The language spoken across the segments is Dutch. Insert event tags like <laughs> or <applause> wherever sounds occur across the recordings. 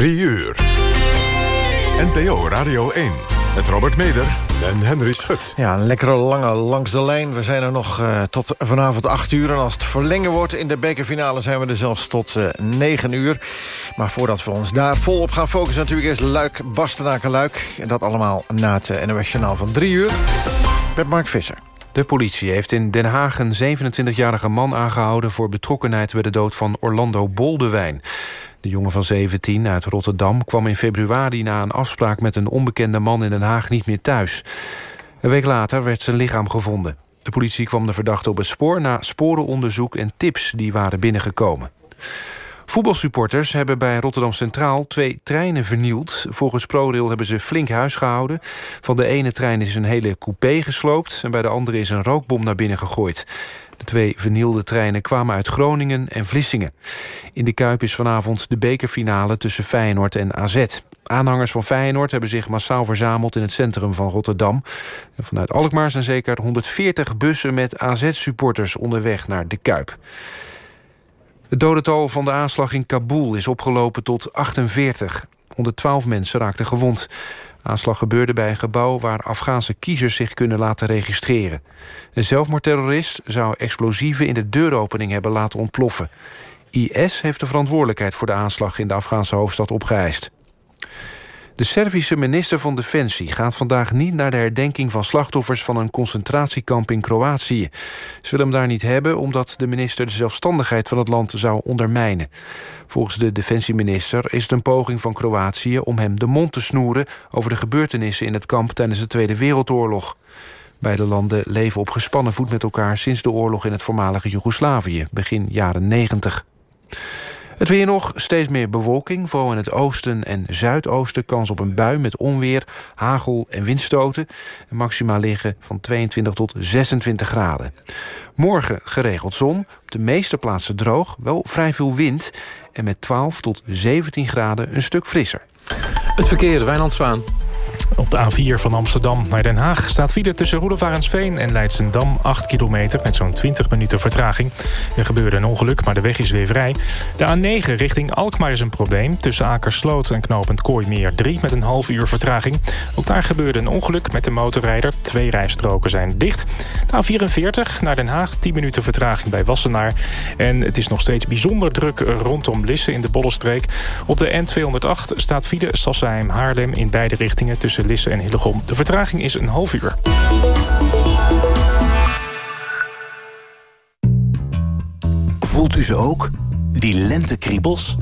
3 uur. NPO Radio 1 met Robert Meder en Henry Schut. Ja, een lekkere lange langs de lijn. We zijn er nog uh, tot vanavond 8 uur. En als het verlengen wordt in de bekerfinale... zijn we er zelfs tot uh, 9 uur. Maar voordat we ons daar volop gaan focussen... natuurlijk eerst Luik, Bastenaken, Luik. En dat allemaal na het uh, NOS Journaal van 3 uur. Met Mark Visser. De politie heeft in Den Haag een 27-jarige man aangehouden... voor betrokkenheid bij de dood van Orlando Boldewijn. De jongen van 17 uit Rotterdam kwam in februari... na een afspraak met een onbekende man in Den Haag niet meer thuis. Een week later werd zijn lichaam gevonden. De politie kwam de verdachte op het spoor... na sporenonderzoek en tips die waren binnengekomen. Voetbalsupporters hebben bij Rotterdam Centraal twee treinen vernield. Volgens ProRail hebben ze flink huis gehouden. Van de ene trein is een hele coupé gesloopt... en bij de andere is een rookbom naar binnen gegooid. De twee vernielde treinen kwamen uit Groningen en Vlissingen. In de Kuip is vanavond de bekerfinale tussen Feyenoord en AZ. Aanhangers van Feyenoord hebben zich massaal verzameld... in het centrum van Rotterdam. En vanuit Alkmaar zijn zeker 140 bussen met AZ-supporters onderweg naar de Kuip. Het dodental van de aanslag in Kabul is opgelopen tot 48. 112 mensen raakten gewond. De aanslag gebeurde bij een gebouw waar Afghaanse kiezers zich kunnen laten registreren. Een zelfmoordterrorist zou explosieven in de deuropening hebben laten ontploffen. IS heeft de verantwoordelijkheid voor de aanslag in de Afghaanse hoofdstad opgeëist. De Servische minister van Defensie gaat vandaag niet naar de herdenking van slachtoffers van een concentratiekamp in Kroatië. Ze willen hem daar niet hebben omdat de minister de zelfstandigheid van het land zou ondermijnen. Volgens de defensieminister is het een poging van Kroatië om hem de mond te snoeren over de gebeurtenissen in het kamp tijdens de Tweede Wereldoorlog. Beide landen leven op gespannen voet met elkaar sinds de oorlog in het voormalige Joegoslavië, begin jaren 90. Het weer nog, steeds meer bewolking. Vooral in het oosten en zuidoosten kans op een bui met onweer, hagel en windstoten. Maxima liggen van 22 tot 26 graden. Morgen geregeld zon, op de meeste plaatsen droog, wel vrij veel wind... en met 12 tot 17 graden een stuk frisser. Het verkeer, Wijnand Zwaan. Op de A4 van Amsterdam naar Den Haag staat file tussen Roelofarensveen en Leidsendam 8 kilometer met zo'n 20 minuten vertraging. Er gebeurde een ongeluk, maar de weg is weer vrij. De A9 richting Alkmaar is een probleem. Tussen Akersloot en knooppunt Kooimeer 3 met een half uur vertraging. Ook daar gebeurde een ongeluk met de motorrijder. Twee rijstroken zijn dicht. De A44 naar Den Haag 10 minuten vertraging bij Wassenaar. En het is nog steeds bijzonder druk rondom Lisse in de Bollenstreek. Op de N208 staat file Sassheim-Haarlem in beide richtingen tussen Lisse en Hillegom. De vertraging is een half uur. Voelt u ze ook? Die lentekriebels?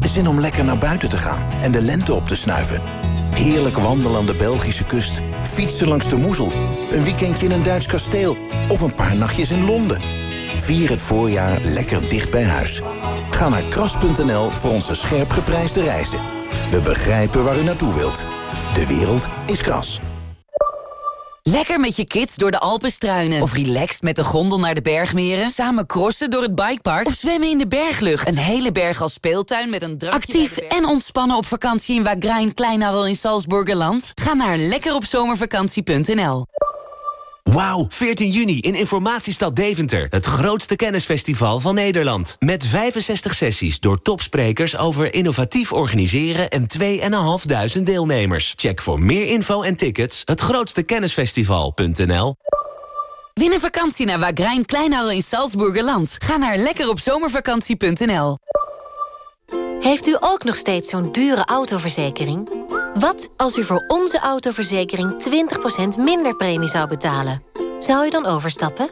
Zin om lekker naar buiten te gaan en de lente op te snuiven. Heerlijk wandelen aan de Belgische kust. Fietsen langs de Moezel. Een weekendje in een Duits kasteel. Of een paar nachtjes in Londen. Vier het voorjaar lekker dicht bij huis. Ga naar kras.nl voor onze scherp geprijsde reizen. We begrijpen waar u naartoe wilt. De wereld is kras. Lekker met je kids door de Alpen struinen. Of relaxed met de gondel naar de bergmeren. Samen crossen door het bikepark. Of zwemmen in de berglucht. Een hele berg als speeltuin met een drankje Actief en ontspannen op vakantie in Wagrain Kleinarel in Salzburgerland. Ga naar lekkeropzomervakantie.nl Wauw, 14 juni in Informatiestad Deventer. Het grootste kennisfestival van Nederland. Met 65 sessies door topsprekers over innovatief organiseren... en 2.500 deelnemers. Check voor meer info en tickets hetgrootstekennisfestival.nl Win een vakantie naar Wagrain Kleinhal in Salzburgerland. Ga naar lekkeropzomervakantie.nl Heeft u ook nog steeds zo'n dure autoverzekering? Wat als u voor onze autoverzekering 20% minder premie zou betalen? Zou u dan overstappen?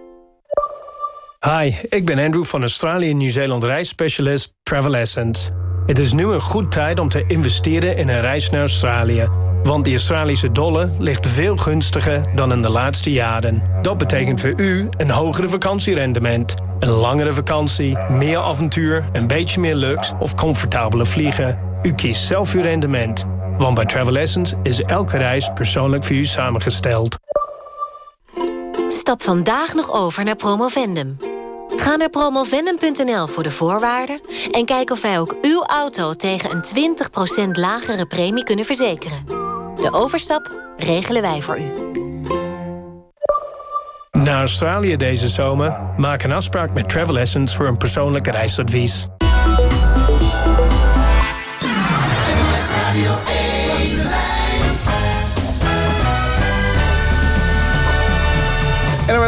Hi, ik ben Andrew van Australië Nieuw-Zeeland reisspecialist Travel Essence. Het is nu een goed tijd om te investeren in een reis naar Australië. Want die Australische dollar ligt veel gunstiger dan in de laatste jaren. Dat betekent voor u een hogere vakantierendement. Een langere vakantie, meer avontuur, een beetje meer luxe of comfortabele vliegen. U kiest zelf uw rendement. Want bij Travel Essence is elke reis persoonlijk voor u samengesteld. Stap vandaag nog over naar Promovendum. Ga naar promovendum.nl voor de voorwaarden... en kijk of wij ook uw auto tegen een 20% lagere premie kunnen verzekeren. De overstap regelen wij voor u. Naar Australië deze zomer? Maak een afspraak met Travel Essence voor een persoonlijk reisadvies.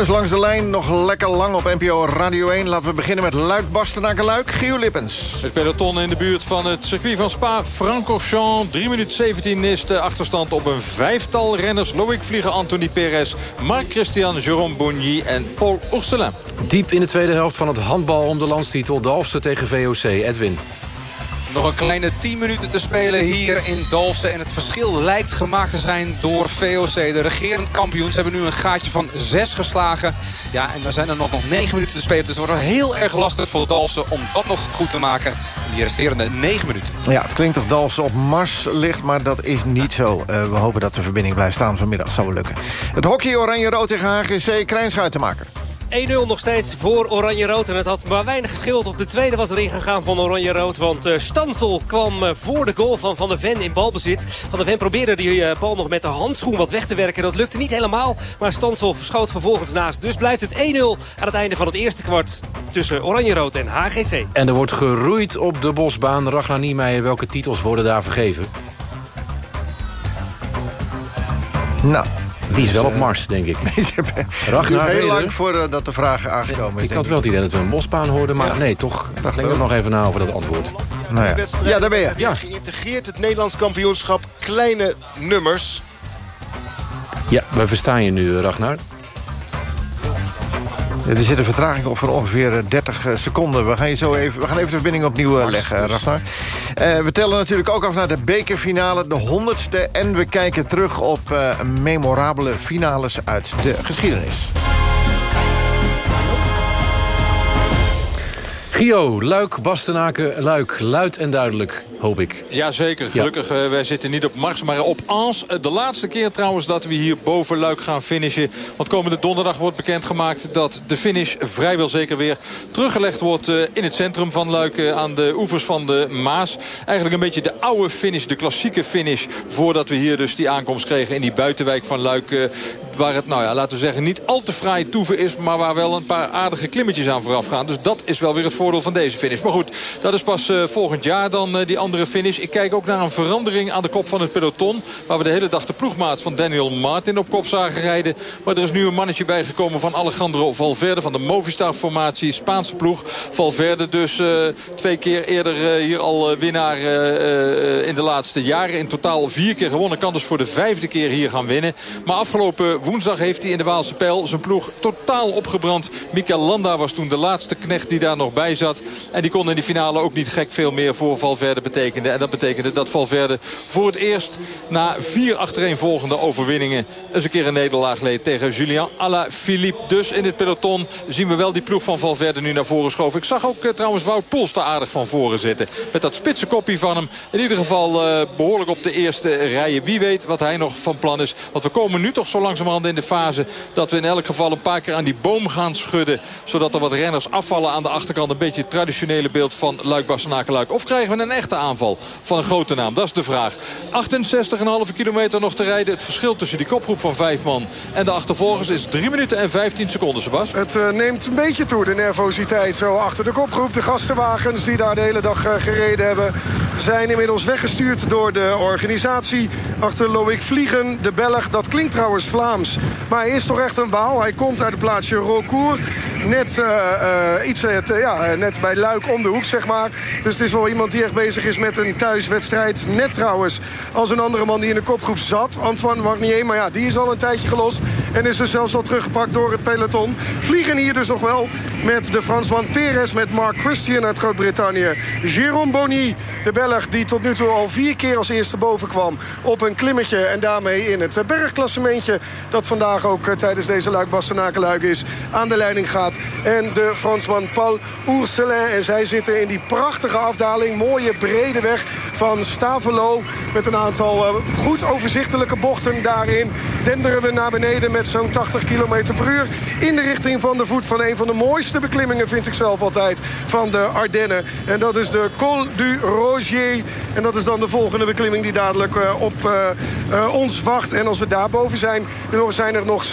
Langs de lijn, nog lekker lang op NPO Radio 1. Laten we beginnen met Luik Bastenaken Luik. Gio Lippens. Het peloton in de buurt van het circuit van Spa. Francorchamps, 3 minuten 17 is de achterstand op een vijftal renners. Loïc Vliegen, Anthony Perez, Marc Christian, Jérôme Bonny en Paul Ourselin. Diep in de tweede helft van het handbal om de landstitel. Dalfsen tegen VOC. Edwin. Nog een kleine 10 minuten te spelen hier in Dalfsen. En het verschil lijkt gemaakt te zijn door VOC. De regerend kampioens hebben nu een gaatje van 6 geslagen. Ja, en dan zijn er nog, nog 9 minuten te spelen. Dus het wordt heel erg lastig voor Dalfsen om dat nog goed te maken. In die resterende 9 minuten. Ja, het klinkt of Dalfsen op Mars ligt, maar dat is niet zo. Uh, we hopen dat de verbinding blijft staan vanmiddag. Zal wel lukken. Het hockey Oranje-Rood tegen HGC, Krijnschuitenmaker. 1-0 nog steeds voor Oranje-Rood. En het had maar weinig geschild. Op de tweede was erin gegaan van Oranje-Rood. Want uh, Stansel kwam uh, voor de goal van Van der Ven in balbezit. Van der Ven probeerde die uh, bal nog met de handschoen wat weg te werken. Dat lukte niet helemaal. Maar Stansel verschoot vervolgens naast. Dus blijft het 1-0 aan het einde van het eerste kwart tussen Oranje-Rood en HGC. En er wordt geroeid op de bosbaan. Ragnar Niemeyer, welke titels worden daar vergeven? Nou, die is wel op Mars, denk ik. <laughs> Ragnar, heel lang voordat de vraag aangekomen is. Ik had wel het idee dat we een bosbaan hoorden, maar nee, toch. Denk er nog even na over dat antwoord. Nou ja. ja, daar ben je. Ja. Geïntegreerd het Nederlands kampioenschap kleine nummers. Ja, we verstaan je nu, Ragnar. Er zit een vertraging op van ongeveer 30 seconden. We gaan, je zo even, we gaan even de verbinding opnieuw leggen, Ragnar. Uh, we tellen natuurlijk ook af naar de bekerfinale, de honderdste. En we kijken terug op uh, memorabele finales uit de geschiedenis. Gio, Luik, Bastenaken, Luik, luid en duidelijk, hoop ik. Jazeker, gelukkig. Ja. Uh, wij zitten niet op Mars, maar op Ans. De laatste keer trouwens dat we hier boven Luik gaan finishen. Want komende donderdag wordt bekendgemaakt dat de finish vrijwel zeker weer teruggelegd wordt uh, in het centrum van Luik. Aan de oevers van de Maas. Eigenlijk een beetje de oude finish, de klassieke finish. Voordat we hier dus die aankomst kregen in die buitenwijk van Luik. waar het, nou ja, laten we zeggen, niet al te fraai toeven is. Maar waar wel een paar aardige klimmetjes aan vooraf gaan. Dus dat is wel weer het voordeel van deze finish. Maar goed, dat is pas uh, volgend jaar dan uh, die andere finish. Ik kijk ook naar een verandering aan de kop van het peloton. Waar we de hele dag de ploegmaat van Daniel Martin op kop zagen rijden. Maar er is nu een mannetje bijgekomen van Alejandro Valverde. Van de Movistar-formatie, Spaanse ploeg. Valverde dus uh, twee keer eerder hier al winnaar in de laatste jaren. In totaal vier keer gewonnen. Kan dus voor de vijfde keer hier gaan winnen. Maar afgelopen woensdag heeft hij in de Waalse Pijl zijn ploeg totaal opgebrand. Mikael Landa was toen de laatste knecht die daar nog bij zat. En die kon in die finale ook niet gek veel meer voor Valverde betekenen. En dat betekende dat Valverde voor het eerst na vier achtereenvolgende overwinningen... eens een keer een nederlaag leed tegen Julien Alaphilippe. Dus in het peloton zien we wel die ploeg van Valverde nu naar voren schoven. Ik zag ook uh, trouwens Wout Poels daar aardig van voren zitten. Met dat spitse kopje van hem. In ieder geval uh, behoorlijk op de eerste rijen. Wie weet wat hij nog van plan is. Want we komen nu toch zo langzamerhand in de fase... dat we in elk geval een paar keer aan die boom gaan schudden. Zodat er wat renners afvallen aan de achterkant. Beetje het traditionele beeld van Luik Bastenaken-Luik. Of krijgen we een echte aanval van een grote naam? Dat is de vraag. 68,5 kilometer nog te rijden. Het verschil tussen die kopgroep van vijf man en de achtervolgers is 3 minuten en 15 seconden, Sebas. Het uh, neemt een beetje toe, de nervositeit zo achter de kopgroep. De gastenwagens die daar de hele dag uh, gereden hebben... zijn inmiddels weggestuurd door de organisatie. Achter Loïc Vliegen, de Belg. Dat klinkt trouwens Vlaams. Maar hij is toch echt een Waal. Hij komt uit het plaatsje Rocourt. Net, uh, iets, ja, net bij Luik om de hoek, zeg maar. Dus het is wel iemand die echt bezig is met een thuiswedstrijd. Net trouwens als een andere man die in de kopgroep zat. Antoine Warnier, maar ja, die is al een tijdje gelost. En is dus zelfs al teruggepakt door het peloton. Vliegen hier dus nog wel met de Fransman Perez, met Mark Christian uit Groot-Brittannië. Jérôme Bonny, de Belg, die tot nu toe al vier keer als eerste boven kwam op een klimmetje. En daarmee in het bergklassementje dat vandaag ook tijdens deze luik luik is aan de leiding gaat. En de Fransman Paul En zij zitten in die prachtige afdaling. Mooie brede weg van Stavelo. Met een aantal uh, goed overzichtelijke bochten daarin. Denderen we naar beneden met zo'n 80 km per uur. In de richting van de voet van een van de mooiste beklimmingen vind ik zelf altijd. Van de Ardennen. En dat is de Col du Rogier. En dat is dan de volgende beklimming die dadelijk uh, op uh, ons wacht. En als we daarboven zijn, dan zijn er nog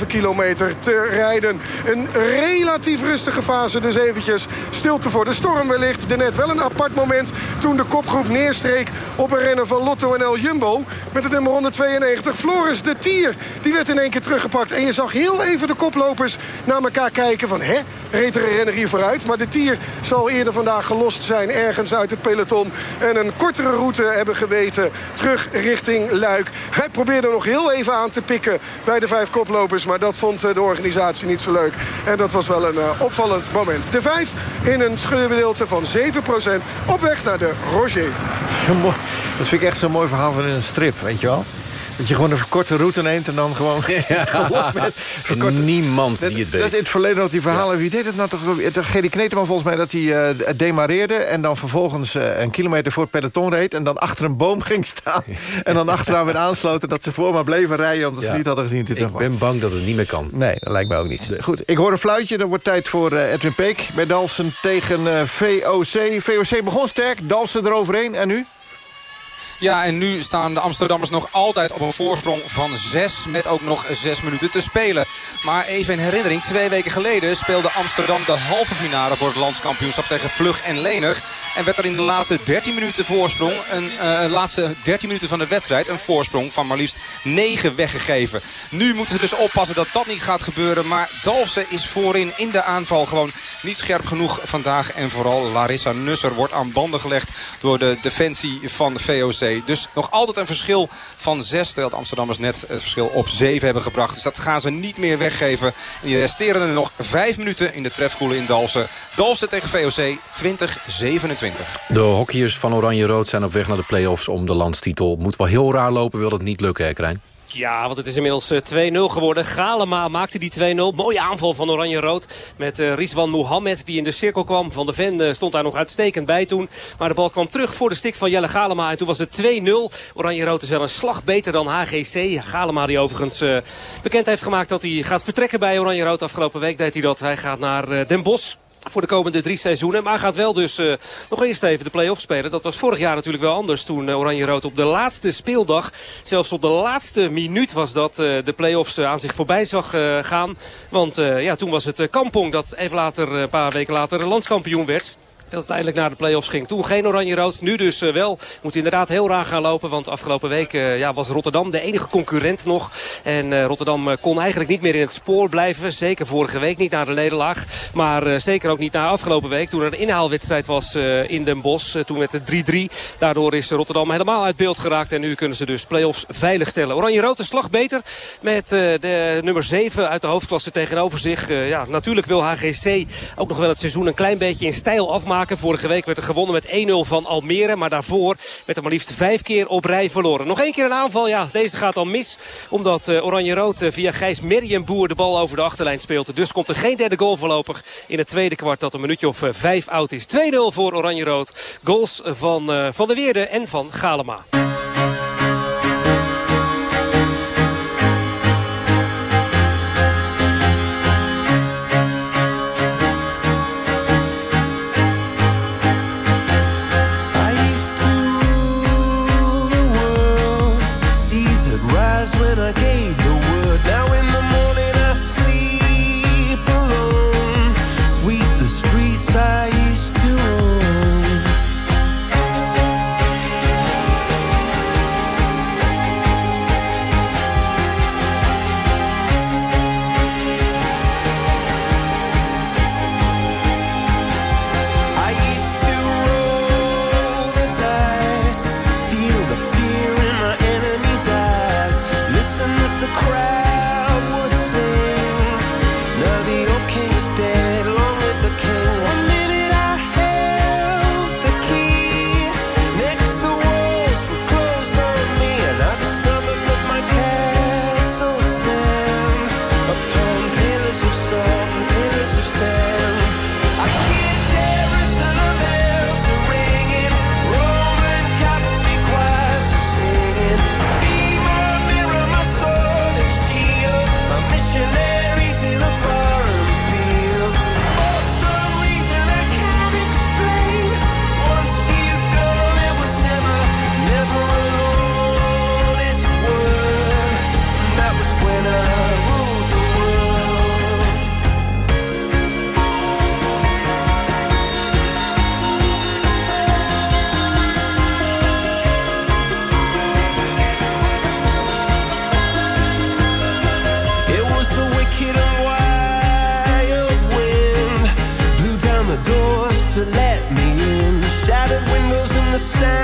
60,5 kilometer te rijden. Een relatief rustige fase dus eventjes. Stilte voor de storm wellicht. De net wel een apart moment toen de kopgroep neerstreek op een renner van Lotto NL Jumbo. Met de nummer 192, Floris de Tier. Die werd in één keer teruggepakt. En je zag heel even de koplopers naar elkaar kijken van... hè, reed er een renner hier vooruit? Maar de Tier zal eerder vandaag gelost zijn ergens uit het peloton. En een kortere route hebben geweten terug richting Luik. Hij probeerde nog heel even aan te pikken bij de vijf koplopers. Maar dat vond de organisatie niet zo leuk. En dat was wel een uh, opvallend moment. De vijf in een scheurgedeelte van 7% op weg naar de Roger. Dat vind ik echt zo'n mooi verhaal van een strip, weet je wel? Dat je gewoon een verkorte route neemt en dan gewoon... <laughs> <laughs> Ja. met verkorte... Niemand die het weet. Dat in het verleden ook die verhalen... Ja. Wie deed het nou toch? Gerry Kneteman volgens mij dat hij uh, demareerde... en dan vervolgens uh, een kilometer voor het peloton reed... en dan achter een boom ging staan. <laughs> en dan achteraan weer aansloten dat ze voor maar bleven rijden... omdat ze niet hadden gezien. Ik ben bang dat het niet meer kan. Nee, dat lijkt mij ook niet. Goed, ik hoor een fluitje. Dan wordt tijd voor uh, Edwin Peek bij Dalsen tegen VOC. VOC begon sterk, Dalsen eroverheen. En nu? Ja, en nu staan de Amsterdammers nog altijd op een voorsprong van 6. Met ook nog 6 minuten te spelen. Maar even in herinnering. Twee weken geleden speelde Amsterdam de halve finale voor het landskampioenschap tegen Vlug en Lenig. En werd er in de laatste 13 minuten voorsprong, een uh, laatste 13 minuten van de wedstrijd, een voorsprong van maar liefst 9 weggegeven. Nu moeten ze dus oppassen dat dat niet gaat gebeuren. Maar Dalfsen is voorin in de aanval gewoon niet scherp genoeg vandaag. En vooral Larissa Nusser wordt aan banden gelegd door de defensie van VOC. Dus nog altijd een verschil van 6. Terwijl de Amsterdammers net het verschil op 7 hebben gebracht. Dus dat gaan ze niet meer weggeven. En die resterende nog 5 minuten in de trefkoelen in Dalsen. Dalsen tegen VOC 2027. De hockeyers van Oranje-Rood zijn op weg naar de play-offs om de landstitel. Moet wel heel raar lopen, wil het niet lukken, hè, Krijn? Ja, want het is inmiddels 2-0 geworden. Galema maakte die 2-0. Mooie aanval van Oranje-Rood met uh, Rizwan Mohammed die in de cirkel kwam. Van de Ven uh, stond daar nog uitstekend bij toen. Maar de bal kwam terug voor de stik van Jelle Galema. En toen was het 2-0. Oranje-Rood is wel een slag beter dan HGC. Galema die overigens bekend heeft gemaakt dat hij gaat vertrekken bij Oranje-Rood. Afgelopen week deed hij dat. Hij gaat naar Den Bosch voor de komende drie seizoenen. Maar gaat wel dus uh, nog eerst even de play-off spelen. Dat was vorig jaar natuurlijk wel anders. Toen uh, Oranje-Rood op de laatste speeldag, zelfs op de laatste minuut was dat... Uh, de play-offs aan zich voorbij zag gaan. Want ja, toen was het Kampong dat even later, een paar weken later, landskampioen werd. Dat uiteindelijk naar de play-offs ging. Toen geen oranje-rood. Nu dus uh, wel. Moet inderdaad heel raar gaan lopen. Want afgelopen week uh, ja, was Rotterdam de enige concurrent nog. En uh, Rotterdam kon eigenlijk niet meer in het spoor blijven. Zeker vorige week niet naar de nederlaag. Maar zeker ook niet na afgelopen week. Toen er een inhaalwedstrijd was in Den Bosch. toen met de 3-3. Daardoor is Rotterdam helemaal uit beeld geraakt. En nu kunnen ze dus play-offs veilig stellen. Oranje-rood een slag beter. Met de nummer 7 uit de hoofdklasse tegenover zich. ja, natuurlijk wil HGC ook nog wel het seizoen een klein beetje in stijl afmaken Vorige week werd er gewonnen met 1-0 van Almere. Maar daarvoor werd er maar liefst vijf keer op rij verloren. Nog één keer een aanval. Ja, deze gaat al mis. Omdat uh, Oranje-Rood uh, via Gijs Merrienboer de bal over de achterlijn speelt. Dus komt er geen derde goal voorlopig in het tweede kwart. Dat een minuutje of uh, vijf oud is. 2-0 voor Oranje-Rood. Goals van Van der Weerde en van Galema. say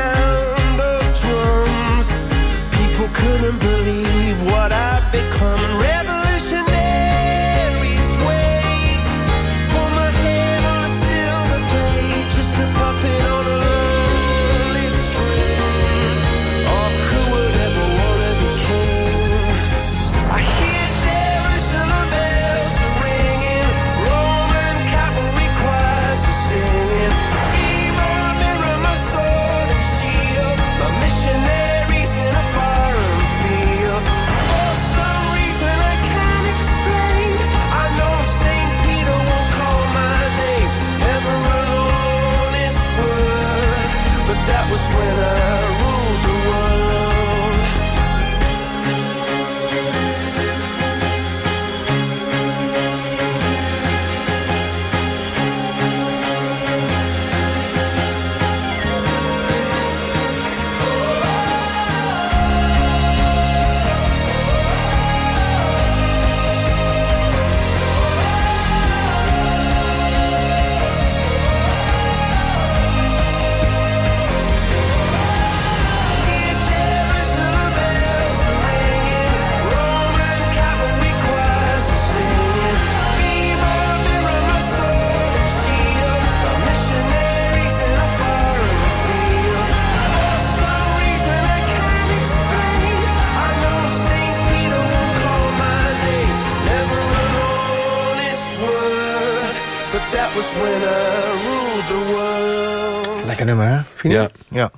Lekker nummer, hè? Vind je? Ja. Ja.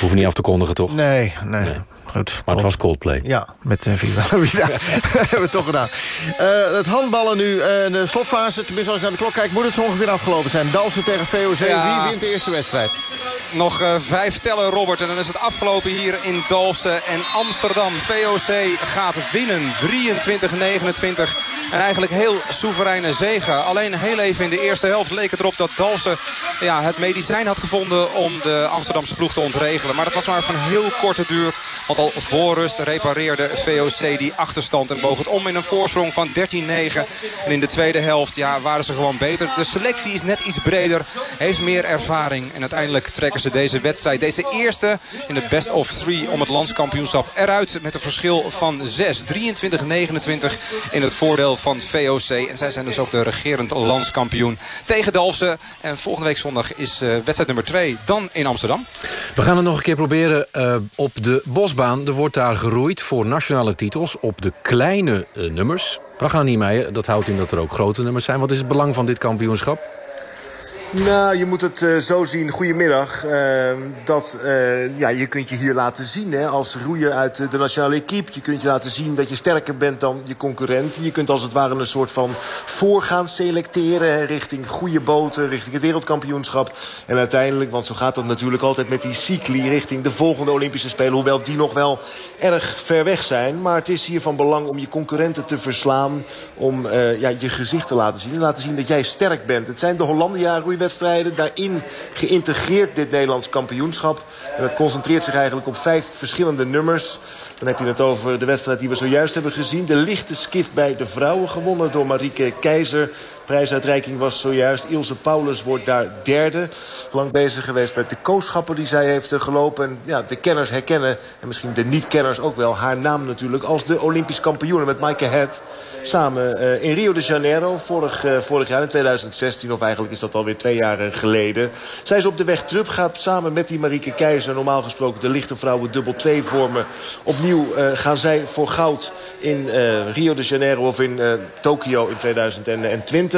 Hoeven niet af te kondigen, toch? Nee, nee. Goed. Maar het was Coldplay. Ja, met uh, Viva la Vida. hebben we toch gedaan. Eh, het handballen nu, eh, de slotfase. Tenminste, als ik naar de klok kijk, moet het zo ongeveer afgelopen zijn. Dalsen tegen VOC. Ja. Wie wint de eerste wedstrijd? Nog eh, vijf tellen, Robert. En dan is het afgelopen hier in Dalfsen en Amsterdam. VOC gaat winnen. 23-29. En eigenlijk heel soevereine zegen. Alleen heel even in de eerste helft leek het erop dat Dalfsen ja, het medicijn had gevonden... om de Amsterdamse ploeg te ontregelen. Maar dat was maar van heel korte duur. Want al voor rust repareerde VOC die achterstand... en boog het om in een voorsprong van 13-9. En in de tweede helft ja, waren ze gewoon beter. De selectie is net iets breder, heeft meer ervaring. En uiteindelijk trekken ze deze wedstrijd, deze eerste in het best of three... om het landskampioenschap eruit met een verschil van 6. 23-29 in het voordeel van VOC. En zij zijn dus ook de regerend landskampioen tegen Dalfsen. En volgende week zondag is uh, wedstrijd nummer 2 dan in Amsterdam. We gaan het nog een keer proberen uh, op de bosbaan. Er wordt daar geroeid voor nationale titels op de kleine uh, nummers. Ragnar Niemeyer, dat houdt in dat er ook grote nummers zijn. Wat is het belang van dit kampioenschap? Nou, je moet het uh, zo zien. Goedemiddag. Uh, dat, uh, ja, je kunt je hier laten zien hè, als roeier uit de nationale equipe. Je kunt je laten zien dat je sterker bent dan je concurrent. Je kunt als het ware een soort van voorgaan selecteren richting goede boten, richting het wereldkampioenschap. En uiteindelijk, want zo gaat dat natuurlijk altijd met die cycli, richting de volgende Olympische Spelen. Hoewel die nog wel erg ver weg zijn. Maar het is hier van belang om je concurrenten te verslaan. Om ja, je gezicht te laten zien. En laten zien dat jij sterk bent. Het zijn de Hollandia roeiwedstrijden wedstrijden. Daarin geïntegreerd dit Nederlands kampioenschap. En dat concentreert zich eigenlijk op vijf verschillende nummers. Dan heb je het over de wedstrijd die we zojuist hebben gezien. De lichte skif bij de vrouwen gewonnen door Marieke Keizer. Prijsuitreiking was zojuist. Ilse Paulus wordt daar derde. Lang bezig geweest met de kooschappen die zij heeft gelopen. En ja, de kenners herkennen, en misschien de niet-kenners ook wel... haar naam natuurlijk als de Olympisch kampioen met Maaike Het. Samen uh, in Rio de Janeiro, vorig, uh, vorig jaar in 2016... of eigenlijk is dat alweer twee jaar geleden. Zij is op de weg terug, gaat samen met die Marieke Keizer... normaal gesproken de lichte vrouwen dubbel 2 vormen. Opnieuw uh, gaan zij voor goud in Rio de Janeiro of in Tokio in 2020.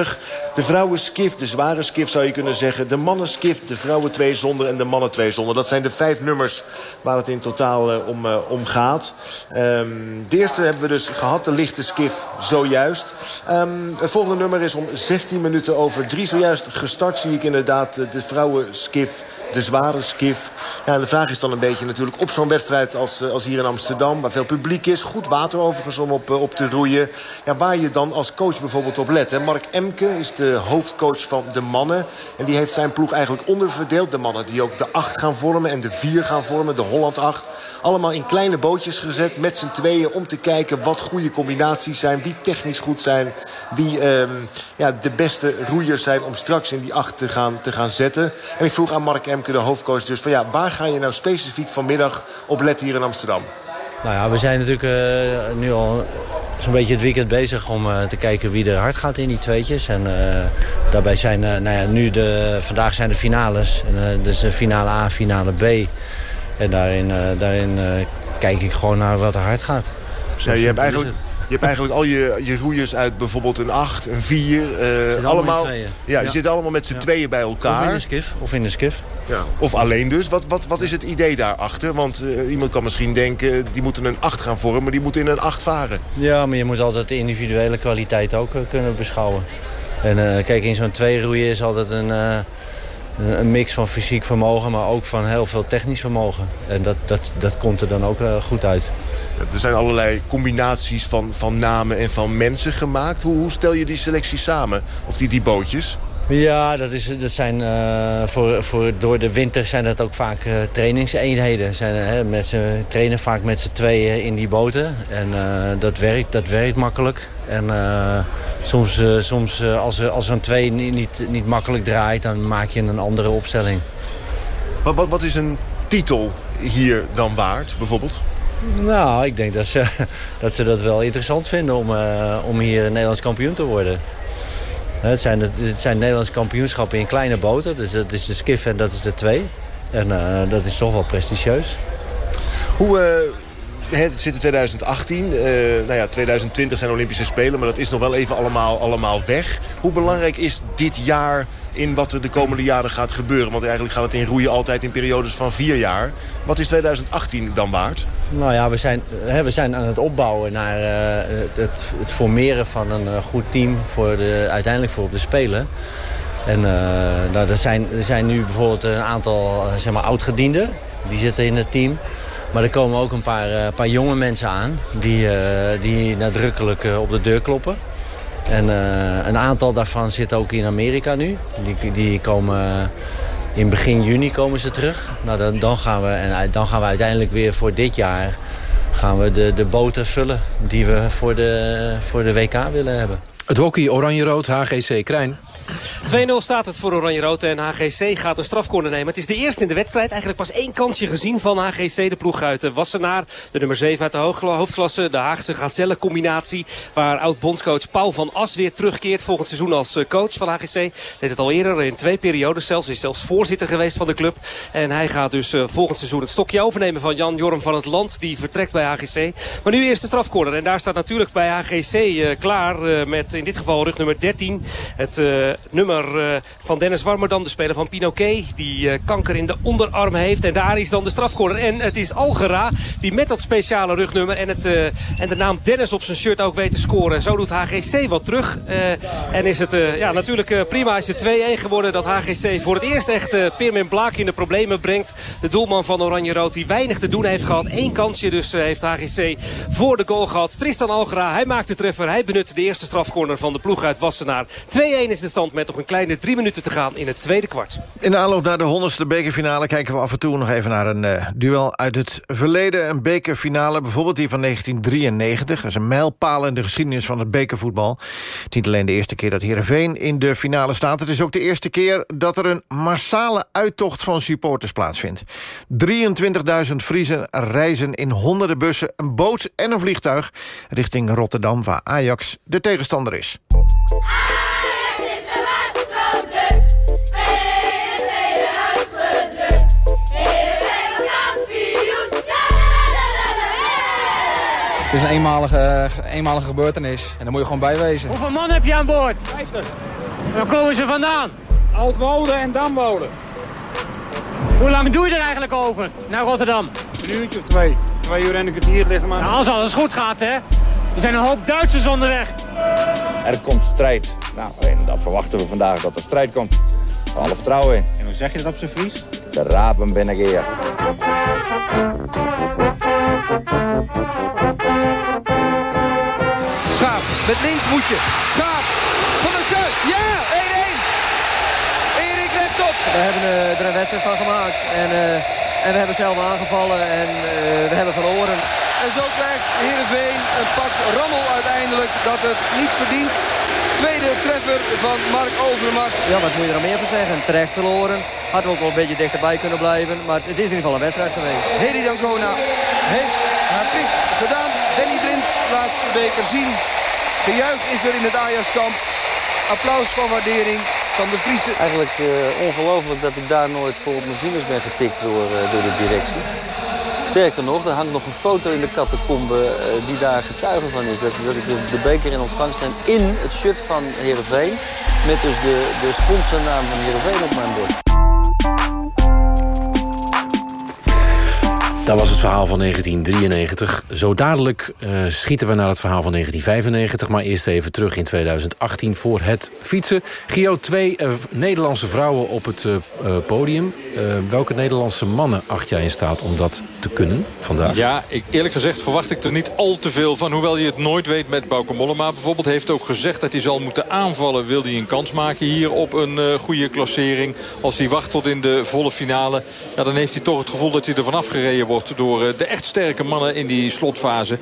De vrouwen skif, de zware skif zou je kunnen zeggen. De mannen skif, de vrouwen twee zonder en de mannen twee zonder. Dat zijn de vijf nummers waar het in totaal uh, om, uh, om gaat. Um, de eerste hebben we dus gehad, de lichte skif, zojuist. Um, het volgende nummer is om 16 minuten over drie. Zojuist gestart zie ik inderdaad de vrouwen skif, de zware skif. Ja, de vraag is dan een beetje natuurlijk op zo'n wedstrijd als, als hier in Amsterdam... waar veel publiek is, goed water overigens om op, op te roeien. Ja, waar je dan als coach bijvoorbeeld op let. Hè? Mark Is de hoofdcoach van de mannen. En die heeft zijn ploeg eigenlijk onderverdeeld. De mannen die ook de acht gaan vormen en de vier gaan vormen, de Holland 8. allemaal in kleine bootjes gezet met z'n tweeën... om te kijken wat goede combinaties zijn, wie technisch goed zijn... wie ehm, ja, de beste roeiers zijn om straks in die acht te gaan, te gaan zetten. En ik vroeg aan Mark Emke, de hoofdcoach, dus van ja, waar ga je nou specifiek vanmiddag op letten hier in Amsterdam? Nou ja, we zijn natuurlijk eh, nu al zo'n beetje het weekend bezig om eh, te kijken wie er hard gaat in die tweetjes. En eh, daarbij zijn, nou ja, nu de, vandaag zijn de finales. En, dus de finale A, finale B. En daarin, daarin kijk ik gewoon naar wat er hard gaat. Zo Ja, je, hebt simpel is eigenlijk. Je hebt eigenlijk al je, je roeiers uit bijvoorbeeld een 8, een 4. allemaal in allemaal, tweeën. ja, die Ja. zitten allemaal met z'n Ja. tweeën bij elkaar. Of in een skif. Of in een skif. Ja. Of alleen dus. Wat, wat, wat is het idee daarachter? Want eh, iemand kan misschien denken, die moeten een 8 gaan vormen... maar die moeten in een 8 varen. Ja, maar je moet altijd de individuele kwaliteit ook eh, kunnen beschouwen. En eh, kijk, in zo'n twee roeien is altijd een, eh, een mix van fysiek vermogen... maar ook van heel veel technisch vermogen. En dat, dat, dat komt er dan ook eh, goed uit. Er zijn allerlei combinaties van, van namen en van mensen gemaakt. Hoe, hoe stel je die selectie samen? Of die, die bootjes? Ja, dat, is, dat zijn, eh, voor, voor, door de winter zijn dat ook vaak eh, trainingseenheden. Zijn, hè, z'n- trainen vaak met z'n tweeën in die boten. En eh, dat, werkt, dat werkt makkelijk. En soms, soms als, er, als er een twee niet, niet, niet makkelijk draait... dan maak je een andere opstelling. Wat, wat, wat is een titel hier dan waard, bijvoorbeeld? Nou, ik denk <laughs> dat ze dat, wel interessant vinden om, eh, om hier Nederlands kampioen te worden. Het zijn, het zijn Nederlandse kampioenschappen in kleine boten. Dus dat is de skif en dat is de twee. En eh, dat is toch wel prestigieus. Hoe, eh, het zit in 2018. eh, nou ja, 2020 zijn Olympische Spelen, maar dat is nog wel even allemaal, allemaal weg. Hoe belangrijk is dit jaar in wat er de komende jaren gaat gebeuren? Want eigenlijk gaat het in roeien altijd in periodes van vier jaar. Wat is 2018 dan waard? Nou ja, we zijn, hè, we zijn aan het opbouwen naar eh, het, het formeren van een eh, goed team... Voor de, uiteindelijk voor op de Spelen. En nou, er, zijn, er zijn nu bijvoorbeeld een aantal zeg maar, oudgedienden. Die zitten in het team. Maar er komen ook een paar, eh, paar jonge mensen aan... die, eh, die nadrukkelijk eh, op de deur kloppen. En een aantal daarvan zit ook in Amerika nu. Die, die komen... in begin juni komen ze terug. Nou, dan, dan, gaan we, en dan gaan we uiteindelijk weer voor dit jaar gaan we de, de boten vullen die we voor de, voor de WK willen hebben. Het hockey Oranje-Rood, HGC Krijn. 2-0 staat het voor Oranje-Rood en HGC gaat een strafcorner nemen. Het is de eerste in de wedstrijd. Eigenlijk pas één kansje gezien van HGC. De ploeg uit eh, Wassenaar. De nummer 7 uit de hoofdklasse. De Haagse Gazelle-combinatie. Waar oud-bondscoach Paul van As weer terugkeert volgend seizoen als eh, coach van HGC. Deed het al eerder in twee periodes zelfs. Is zelfs voorzitter geweest van de club. En hij gaat dus eh, volgend seizoen het stokje overnemen van Jan Jorm van het Land. Die vertrekt bij HGC. Maar nu eerst de strafcorner. En daar staat natuurlijk bij HGC klaar met in dit geval rug nummer 13. Het nummer eh, van Dennis Warmerdam, de speler van Pinoquet. Die eh, kanker in de onderarm heeft. En daar is dan de strafcorner. En het is Algera die met dat speciale rugnummer en, het, eh, en de naam Dennis op zijn shirt ook weet te scoren. Zo doet HGC wat terug. En is het ja, natuurlijk prima. Is het 2-1 geworden dat HGC voor het eerst echt Pirmin Blaak in de problemen brengt. De doelman van Oranje-Rood die weinig te doen heeft gehad. Eén kansje dus heeft HGC voor de goal gehad. Tristan Algera, hij maakt de treffer. Hij benut de eerste strafcorner van de ploeg uit Wassenaar. 2-1 is de stand met nog een kleine drie minuten te gaan in het tweede kwart. In de aanloop naar de 100ste bekerfinale kijken we af en toe nog even naar een eh, duel uit het verleden. Een bekerfinale, bijvoorbeeld die van 1993. Dat is een mijlpaal in de geschiedenis van het bekervoetbal. Het is niet alleen de eerste keer dat Heerenveen in de finale staat. Het is ook de eerste keer dat er een massale uittocht van supporters plaatsvindt. 23.000 Friesen reizen in honderden bussen, een boot en een vliegtuig... richting Rotterdam, waar Ajax de tegenstander is. Het is een eenmalige, eenmalige gebeurtenis en daar moet je gewoon bij wezen. Hoeveel man heb je aan boord? 50. Waar komen ze vandaan? Oud-Wouden en Damwouden. Hoe lang doe je er eigenlijk over naar Rotterdam? Een uurtje of twee. Twee uur en een kwartier ligt maar. Nou, als alles goed gaat, hè. Er zijn een hoop Duitsers onderweg. Er komt strijd. Nou, en dan verwachten we vandaag dat er strijd komt. Alle vertrouwen in. En hoe zeg je dat op zijn Fries? De rapen binnen Schaap, met links moet je. Schaap, van der Sar. Ja, 1-1. Erik rechtop. We hebben eh, er een wedstrijd van gemaakt. En, eh, En we hebben zelf aangevallen en eh, we hebben verloren. En zo krijgt Heerenveen een pak rammel uiteindelijk dat het niet verdient. Tweede treffer van Mark Overmars. Ja, wat moet je er nog meer van zeggen? Terecht verloren. We ook wel een beetje dichterbij kunnen blijven. Maar het is in ieder geval een wedstrijd geweest. Hedy Dancona heeft haar plicht gedaan. Danny Blind laat de beker zien. Gejuich is er in het Ajax-kamp. Applaus van waardering van de Friese. Eigenlijk eh, ongelooflijk dat ik daar nooit voor op mijn vingers ben getikt door, eh, door de directie. Sterker nog, er hangt nog een foto in de catacombe eh, die daar getuige van is. Dat, dat ik de, beker in ontvangst neem in het shirt van Heerenveen. Met dus de, de sponsornaam van Heerenveen op mijn bord. Dat was het verhaal van 1993. Zo dadelijk eh, schieten we naar het verhaal van 1995. Maar eerst even terug in 2018 voor het fietsen. Gio, twee eh, Nederlandse vrouwen op het eh, podium. Welke Nederlandse mannen acht jij in staat om dat te kunnen vandaag? Ja, ik, eerlijk gezegd verwacht ik er niet al te veel van. Hoewel je het nooit weet met Bauke Mollema bijvoorbeeld. Heeft ook gezegd dat hij zal moeten aanvallen. Wil hij een kans maken hier op een goede klassering. Als hij wacht tot in de volle finale. Ja, dan heeft hij toch het gevoel dat hij er vanaf gereden wordt. Door eh, de echt sterke mannen in die slotfase.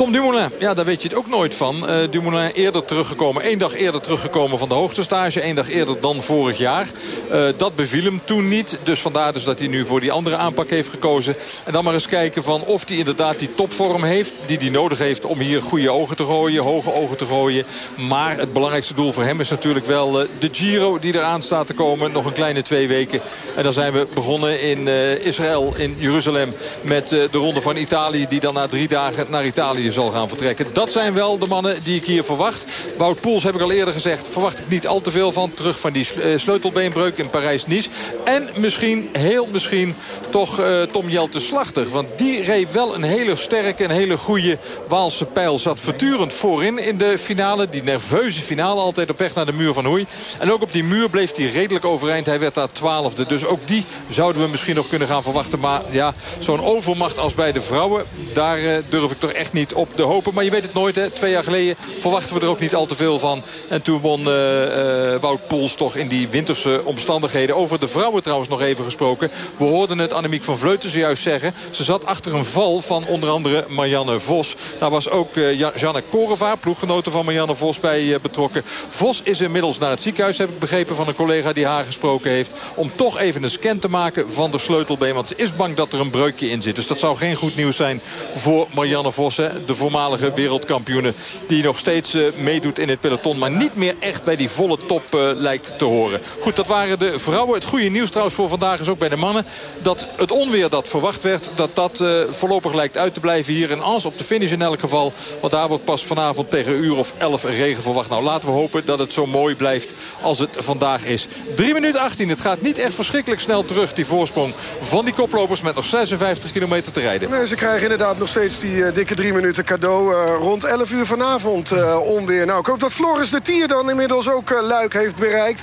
Tom Dumoulin, ja, daar weet je het ook nooit van. Eh, Dumoulin eerder teruggekomen, één dag eerder teruggekomen van de hoogtestage. één dag eerder dan vorig jaar. Eh, dat beviel hem toen niet. Dus vandaar dus dat hij nu voor die andere aanpak heeft gekozen. En dan maar eens kijken van of hij inderdaad die topvorm heeft. Die hij nodig heeft om hier goede ogen te gooien, hoge ogen te gooien. Maar het belangrijkste doel voor hem is natuurlijk wel eh, de Giro die eraan staat te komen. Nog een kleine twee weken. En dan zijn we begonnen in Israël, in Jeruzalem. Met de ronde van Italië die dan na drie dagen naar Italië zal gaan vertrekken. Dat zijn wel de mannen die ik hier verwacht. Wout Poels heb ik al eerder gezegd. Verwacht ik niet al te veel van. Terug van die eh, sleutelbeenbreuk in Parijs-Nice. En misschien, heel misschien, toch eh, Tom Jelte Slachter. Want die reed wel een hele sterke en hele goede Waalse pijl. Zat voortdurend voorin in de finale. Die nerveuze finale altijd op weg naar de muur van Hoei. En ook op die muur bleef hij redelijk overeind. Hij werd daar twaalfde. Dus ook die zouden we misschien nog kunnen gaan verwachten. Maar ja, zo'n overmacht als bij de vrouwen... daar eh, durf ik toch echt niet op te hopen. Maar je weet het nooit, hè. Twee jaar geleden verwachten we er ook niet al te veel van. En toen won eh, eh, Wout Poels toch in die winterse omstandigheden. Over de vrouwen trouwens nog even gesproken. We hoorden het Annemiek van Vleuten zojuist zeggen. Ze zat achter een val van onder andere Marianne Vos. Daar was ook uh, Janne Koreva, ploeggenote van Marianne Vos, bij betrokken. Vos is inmiddels naar het ziekenhuis, heb ik begrepen van een collega die haar gesproken heeft. Om toch even een scan te maken van de sleutelbeen. Want ze is bang dat er een breukje in zit. Dus dat zou geen goed nieuws zijn voor Marianne Vos. Hè, de voormalige wereldkampioene die nog steeds uh, meedoet in het peloton. Maar niet meer echt bij die volle top lijkt te horen. Goed, dat waren de vrouwen. Het goede nieuws trouwens voor vandaag is ook bij de mannen. Dat het onweer dat verwacht werd, dat dat voorlopig lijkt uit te blijven hier in Ans. Op de finish in elk geval. Want daar wordt pas vanavond tegen een uur of 11 regen verwacht. Nou, laten we hopen dat het zo mooi blijft als het vandaag is. 3 minuten 18. Het gaat niet echt verschrikkelijk snel terug, die voorsprong van die koplopers met nog 56 kilometer te rijden. Nee, ze krijgen inderdaad nog steeds die dikke drie minuten cadeau. Uh, rond 11 uur vanavond uh, onweer. Nou, ik hoop dat Floris de Tier dan inmiddels ook Luik heeft bereikt.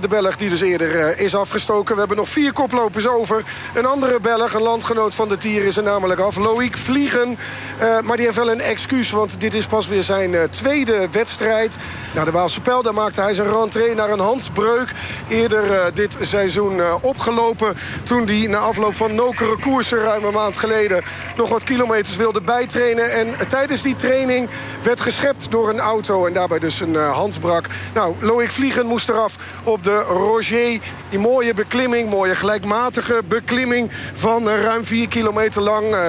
de Belg die dus eerder is afgestoken. We hebben nog vier koplopers over. Een andere Belg, een landgenoot van de Tier, is er namelijk af. Loïc Vliegen. maar die heeft wel een excuus, want dit is pas weer zijn tweede wedstrijd. Nou, de Waalse Pijl, daar maakte hij zijn rentree naar een handbreuk. Eerder dit seizoen opgelopen. Toen hij na afloop van nokere koersen ruim een maand geleden... nog wat kilometers wilde bijtrainen. En tijdens die training werd geschept door een auto. En daarbij dus een uh, hand brak. Nou, Loïc Vliegen moest eraf op de Roger. Die mooie beklimming, mooie gelijkmatige beklimming... van uh, ruim 4 kilometer lang, uh,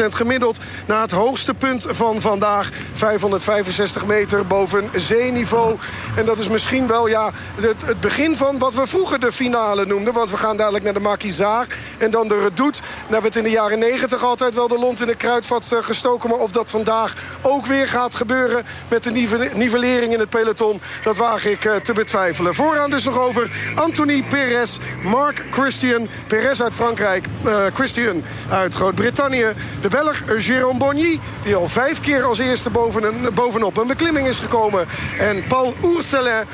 5,9% gemiddeld... naar het hoogste punt van vandaag, 565 meter boven zeeniveau. En dat is misschien wel ja, het, het begin van wat we vroeger de finale noemden. Want we gaan dadelijk naar de Makizaar en dan de Redoute. Nou werd in de jaren 90 altijd wel de lont in de kruidvat Maar of dat vandaag ook weer gaat gebeuren met de nivellering in het peloton... dat waag ik uh, te betwijfelen. Vooraan dus nog over Anthony Perez, Mark Christian. Perez uit Frankrijk, uh, Christian uit Groot-Brittannië. De Belg Jérôme Bonny, die al vijf keer als eerste boven een, bovenop een beklimming is gekomen. En Paul Ourselin,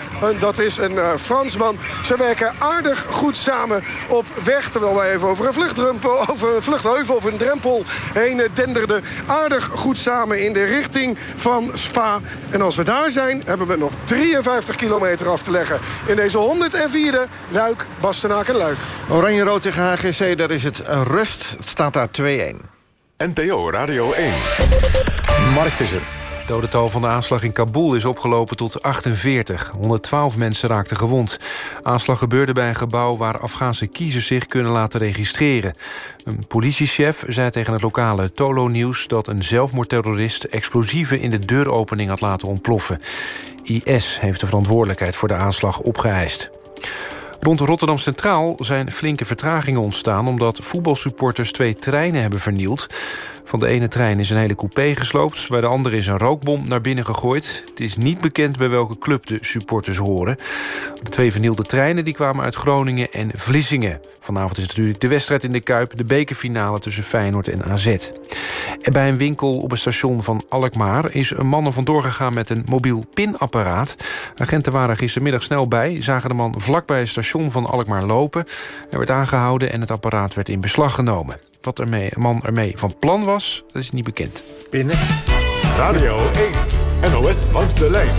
dat is een Fransman. Ze werken aardig goed samen op weg. Terwijl wij even over een over een vluchtheuvel of een drempel heen eh, denderde. Aardig goed samen in de richting van Spa. En als we daar zijn, hebben we nog 53 kilometer af te leggen. In deze 104e Luik, Bastenaak en Luik. Oranje-rood tegen HGC, daar is het rust. Het staat daar 2-1. NPO Radio 1. Mark Visser. Het dodental van de aanslag in Kabul is opgelopen tot 48. 112 mensen raakten gewond. Aanslag gebeurde bij een gebouw waar Afghaanse kiezers zich kunnen laten registreren. Een politiechef zei tegen het lokale Tolo Nieuws... dat een zelfmoordterrorist explosieven in de deuropening had laten ontploffen. IS heeft de verantwoordelijkheid voor de aanslag opgeëist. Rond Rotterdam Centraal zijn flinke vertragingen ontstaan... omdat voetbalsupporters twee treinen hebben vernield. Van de ene trein is een hele coupé gesloopt... bij de andere is een rookbom naar binnen gegooid. Het is niet bekend bij welke club de supporters horen. De twee vernielde treinen die kwamen uit Groningen en Vlissingen. Vanavond is natuurlijk de wedstrijd in de Kuip... de bekerfinale tussen Feyenoord en AZ. En bij een winkel op het station van Alkmaar... is een man er vandoor gegaan met een mobiel pinapparaat. Agenten waren gistermiddag snel bij... zagen de man vlakbij het station van Alkmaar lopen. Hij werd aangehouden en het apparaat werd in beslag genomen. Wat ermee, een man ermee van plan was, dat is niet bekend. Binnen. Radio 1. NOS langs de lijn.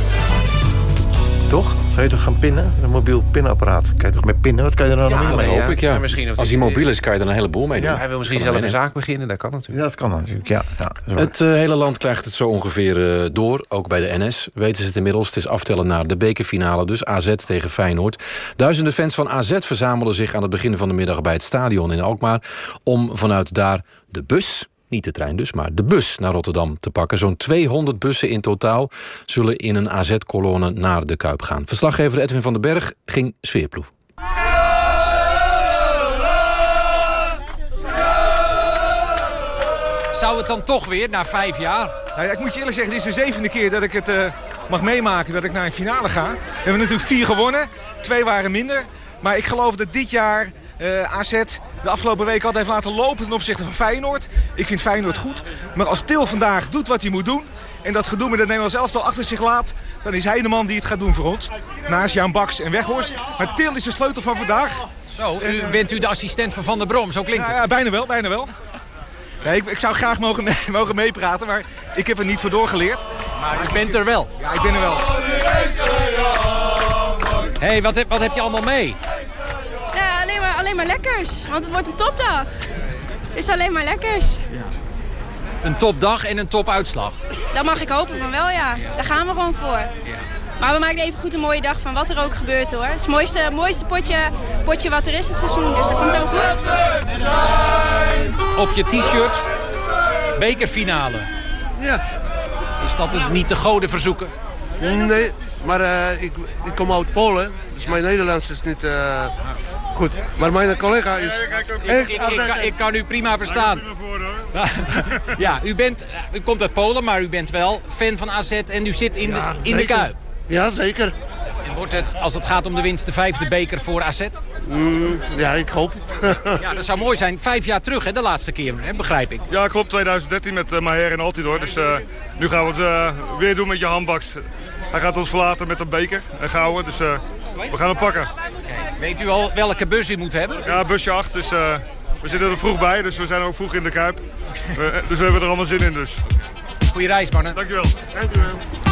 Toch? Zou je toch gaan pinnen? Een mobiel pinapparaat. Kan je toch met pinnen? Wat kan je er dan nog Ja, meer dat mee? hoop ik, ja. Misschien Als hij- mobiel is, kan je er een heleboel mee doen. Hij wil misschien zelf een mee. zaak beginnen, dat kan natuurlijk. Ja, dat kan natuurlijk, ja. ja. Het eh, hele land krijgt het zo ongeveer eh, door, ook bij de NS. Weten ze het inmiddels, het is aftellen naar de bekerfinale... dus AZ tegen Feyenoord. Duizenden fans van AZ verzamelden zich aan het begin van de middag... bij het stadion in Alkmaar... om vanuit daar de bus, niet de trein dus... maar de bus naar Rotterdam te pakken. Zo'n 200 bussen in totaal zullen in een AZ-kolonne naar de Kuip gaan. Verslaggever Edwin van den Berg ging sfeerproef. Zou het dan toch weer, na vijf jaar? Nou ja, ik moet je eerlijk zeggen, dit is de zevende keer dat ik het eh, mag meemaken dat ik naar een finale ga. We hebben natuurlijk vier gewonnen, twee waren minder. Maar ik geloof dat dit jaar AZ de afgelopen week altijd heeft laten lopen ten opzichte van Feyenoord. Ik vind Feyenoord goed. Maar als Til vandaag doet wat hij moet doen... en dat gedoe met het Nederlands elftal achter zich laat... dan is hij de man die het gaat doen voor ons. Naast Jan Baks en Weghorst. Maar Til is de sleutel van vandaag. Zo, u, bent u de assistent van Van der Brom, zo klinkt Ja, het. ja, bijna wel, bijna wel. Nee, ik, ik zou graag mogen, mee- <laughs> mogen meepraten, maar ik heb er niet voor doorgeleerd. Maar u bent er wel. Ja, ik ben er wel. Hé, hey, wat, heb, wat heb je allemaal mee? Ja, alleen maar, lekkers. Want het wordt een topdag. Dus alleen maar lekkers. Een topdag en een topuitslag. Dat mag ik hopen van wel, ja. Daar gaan we gewoon voor. Maar we maken even goed een mooie dag van wat er ook gebeurt, hoor. Het is het mooiste, mooiste potje, potje wat er is het seizoen. Dus dat komt helemaal goed. Op je t-shirt, bekerfinale. Ja. Is dat het niet de goden verzoeken? Nee, maar eh, ik, ik kom uit Polen, dus mijn Nederlands is niet eh, goed. Maar mijn collega is Ik, echt... ik, ik, kan, ik kan u prima verstaan. <laughs> Ja, u, bent, u komt uit Polen, maar u bent wel fan van AZ en u zit in, de, in de. Kuip. Ja, zeker. En wordt het, als het gaat om de winst, de vijfde beker voor AZ? Mm, ja, ik hoop. <laughs> Ja, dat zou mooi zijn. Vijf jaar terug, hè, de laatste keer, hè, begrijp ik. Ja, klopt. 2013 met uh, Maher en Altidor. Dus eh, nu gaan we het eh, weer doen met Johan Baks. Hij gaat ons verlaten met een beker, een gouden. Dus eh, we gaan hem pakken. Weet u al welke bus u moet hebben? Ja, busje 8. Dus eh, we zitten er vroeg bij. Dus we zijn ook vroeg in de Kuip. Eh, dus we hebben er allemaal zin in. Dus. Goeie reis, mannen. Dankjewel. Dankjewel.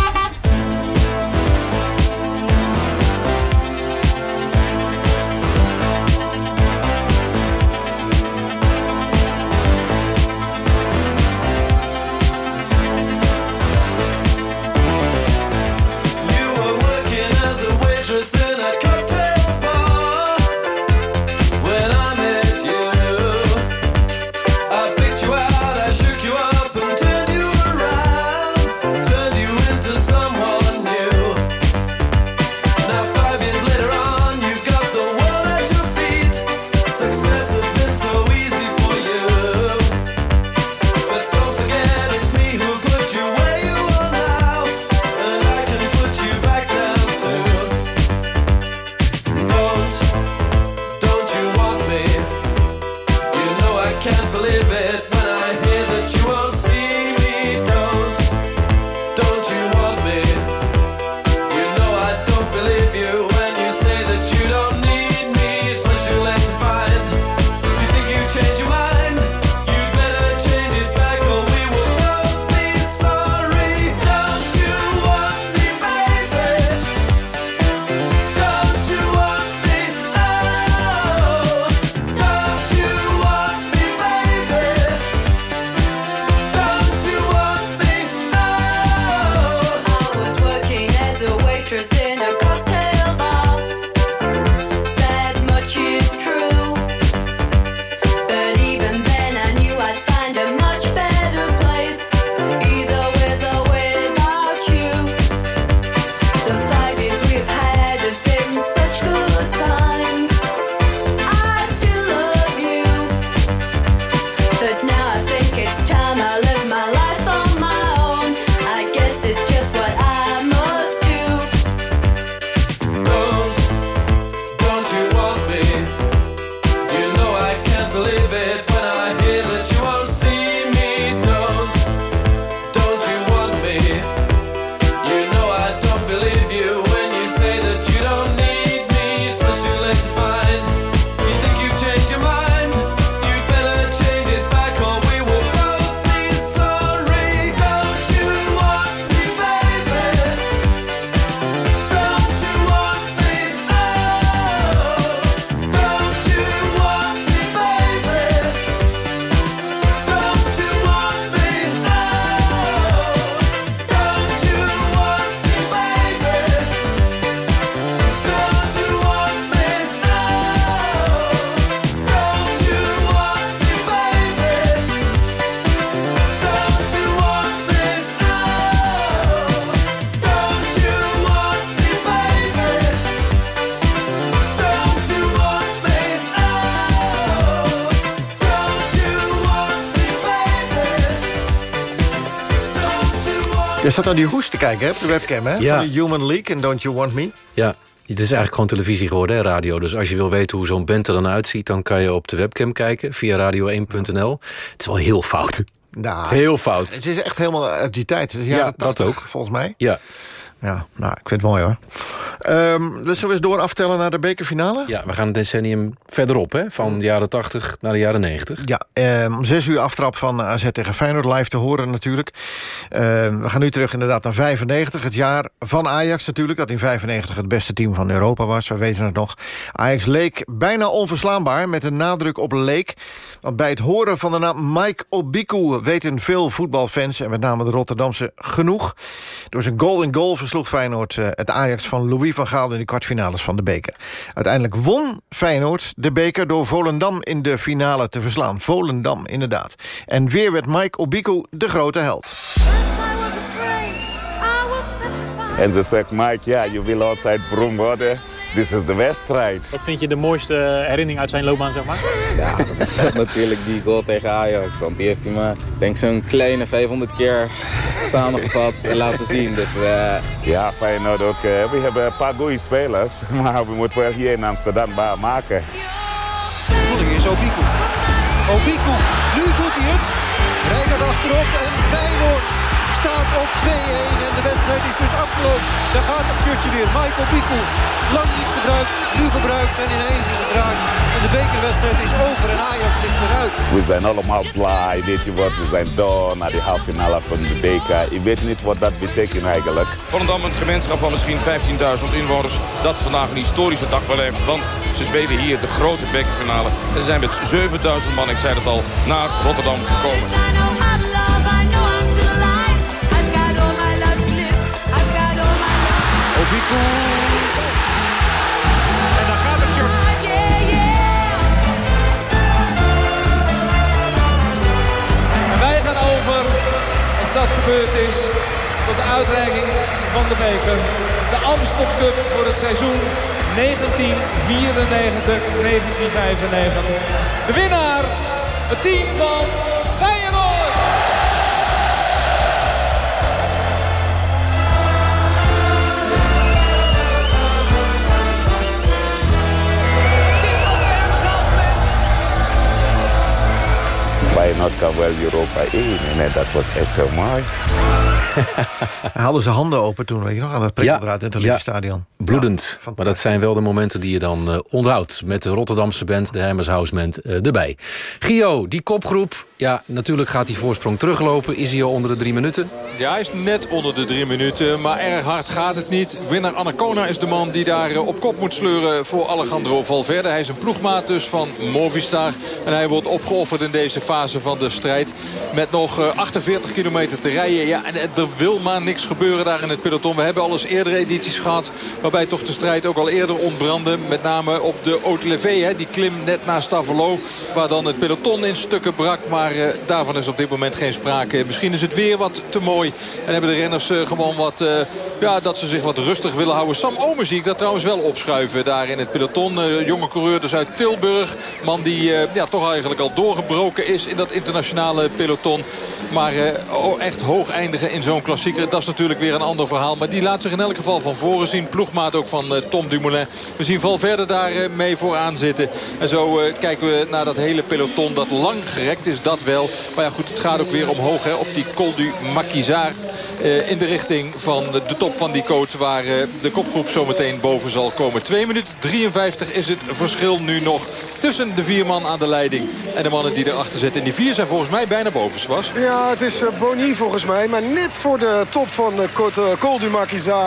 Naar die hoest te kijken, hè, op de webcam, hè? Ja. Van de Human League en Don't You Want Me. Ja, het is eigenlijk gewoon televisie geworden, hè, radio. Dus als je wil weten hoe zo'n band er dan uitziet... dan kan je op de webcam kijken via radio1.nl. Het is wel heel fout. Nou, Het is heel fout. Het is echt helemaal uit die tijd. Ja, dat 80, ook. volgens mij. Ja. Ja, nou, ik vind het mooi hoor. Ehm dus zullen we eens door aftellen naar de bekerfinale? Ja, we gaan een decennium verderop, hè? Van de jaren 80 naar de jaren 90. Ja, ehm, om zes uur aftrap van AZ tegen Feyenoord live te horen natuurlijk. Ehm, we gaan nu terug inderdaad naar 95, het jaar van Ajax natuurlijk... dat in 95 het beste team van Europa was, we weten het nog. Ajax leek bijna onverslaanbaar, met een nadruk op leek. Want bij het horen van de naam Mike Obiku... weten veel voetbalfans, en met name de Rotterdamse, genoeg. Door zijn goal-in-goal versloeg Feyenoord eh, het Ajax van Louis van Gaal... in de kwartfinales van de beker. Uiteindelijk won Feyenoord de beker door Volendam in de finale te verslaan. Volendam, inderdaad. En weer werd Mike Obiku de grote held. En ze zegt, Mike, ja, je wil altijd beroemd worden. Dit is de wedstrijd. Wat vind je de mooiste herinnering uit zijn loopbaan, zeg maar? <laughs> Ja, dat is natuurlijk die goal tegen Ajax. Want die heeft hij me, denk ik, zo'n kleine 500 keer samengevat en laten zien. Dus, eh, Ja, Feyenoord ook. eh, we hebben een paar goede spelers, <laughs> maar we moeten wel hier in Amsterdam waar maken. bedoeling is Obiku. Obiku, nu doet hij het. Rijkaard achterop en Feyenoord staat op 2-1. En de wedstrijd is dus afgelopen. Daar gaat het shirtje weer. Mike Obiku, lang niet gebruikt, nu gebruikt en ineens is het raak. En de bekerwedstrijd is over en Ajax ligt eruit. We zijn allemaal blij, weet je wat, we zijn door naar de halve finale van de beker. Ik weet niet wat dat betekent eigenlijk. Volendam, een gemeenschap van misschien 15.000 inwoners... dat vandaag een historische dag beleeft. Want ze spelen hier de grote bekerfinale. En ze zijn met 7.000 man, ik zei het al, naar Rotterdam gekomen. Gebeurd is, tot de uitreiking van de beker. De Amstel Cup voor het seizoen 1994-1995. De winnaar, het team van Feyenoord kan wel Europa 1 en dat was echt heel haalde zijn handen open toen, weet je nog, aan het prikkeldraad in het Olympisch Stadion. Bloedend. maar dat zijn wel de momenten die je dan eh, onthoudt. Met de Rotterdamse band, de Hermes House Band, eh, erbij. Gio, die kopgroep. Ja, natuurlijk gaat die voorsprong teruglopen. Is hij al onder de drie minuten? Ja, hij is net onder de drie minuten. Maar erg hard gaat het niet. Winnaar Anacona is de man die daar eh, op kop moet sleuren voor Alejandro Valverde. Hij is een ploegmaat dus van Movistar. En hij wordt opgeofferd in deze fase van de strijd. Met nog eh, 48 kilometer te rijden. Ja, en er wil maar niks gebeuren daar in het peloton. We hebben al eens eerdere edities gehad. Waarbij toch de strijd ook al eerder ontbrandde. Met name op de Haute-Levé. Die klim net naast Stavelo. Waar dan het peloton in stukken brak. Maar eh, daarvan is op dit moment geen sprake. Misschien is het weer wat te mooi. En hebben de renners eh, gewoon wat... eh, ja, dat ze zich wat rustig willen houden. Sam Omen zie ik dat trouwens wel opschuiven. Daar in het peloton. Jonge coureur dus uit Tilburg. Man die ja, toch eigenlijk al doorgebroken is in dat internationale peloton. Maar oh, echt hoog eindigen in zo'n klassieker. Dat is natuurlijk weer een ander verhaal. Maar die laat zich in elk geval van voren zien. Ploegmaat ook van eh, Tom Dumoulin. We zien Valverde daar eh, mee vooraan zitten. En zo eh, kijken we naar dat hele peloton. Dat lang gerekt is, dat wel. Maar ja goed, het gaat ook weer omhoog hè, op die Col du Maquisard. in de richting van de top van die coach. Waar de kopgroep zometeen boven zal komen. 2 minuten 53 is het verschil nu nog. Tussen de vier man aan de leiding. En de mannen die erachter zitten. En die vier zijn volgens mij bijna boven, Swas. Ja, het is Boni volgens mij. Maar net voor de top van Côte- eh, Col du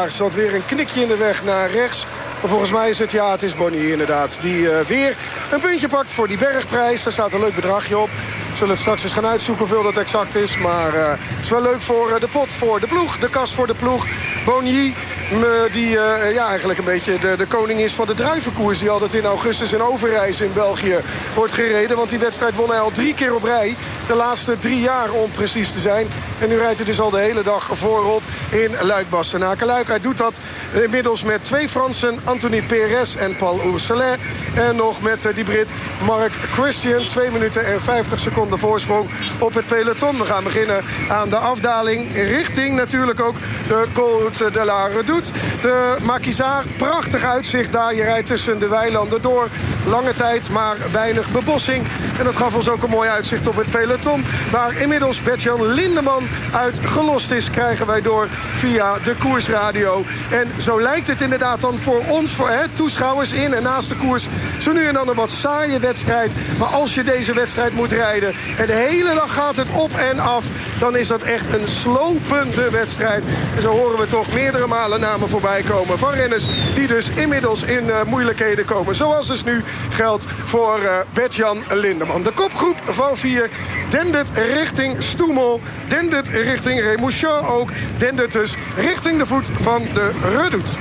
zat weer een knikje in de weg naar rechts. Maar volgens mij is het, ja, het is Boni inderdaad. Die eh, weer een puntje pakt voor die bergprijs. Daar staat een leuk bedragje op. Zullen het straks eens gaan uitzoeken hoeveel dat exact is. Maar eh, het is wel leuk voor eh, de pot voor de ploeg. De kas voor de ploeg. Boni, m, die eh, ja, eigenlijk een beetje de, de koning is van de druivenkoers. Die altijd in augustus in Overijs in België wordt gereden. Want die wedstrijd won hij al drie keer op rij. De laatste drie jaar om precies te zijn. En nu rijdt hij dus al de hele dag voorop in Luik-Bastenaken. Luik, hij doet dat inmiddels met twee Fransen. Anthony Perez en Paul Ourselin. En nog met eh, die Brit Mark Christian. 2 minuten en 50 seconden voorsprong op het peloton. We gaan beginnen aan de afdaling richting natuurlijk ook de Côte de la Redoute. De Maquisard, prachtig uitzicht daar. Je rijdt tussen de weilanden door. Lange tijd, maar weinig bebossing. En dat gaf ons ook een mooi uitzicht op het peloton. Waar inmiddels Bertjan Lindeman uit gelost is, krijgen wij door via de koersradio. En zo lijkt het inderdaad dan voor ons, voor hè, toeschouwers in en naast de koers... zo nu en dan een wat saaie wedstrijd. Maar als je deze wedstrijd moet rijden en de hele dag gaat het op en af... dan is dat echt een slopende wedstrijd. En zo horen we toch meerdere malen namen voorbij komen van renners... die dus inmiddels in uh, moeilijkheden komen. Zoals dus nu geldt voor uh, Bert-Jan Lindeman. De kopgroep van vier dendert richting Stoemel. Dendert richting Remouchan ook. Dendert dus richting de voet van de Redoute.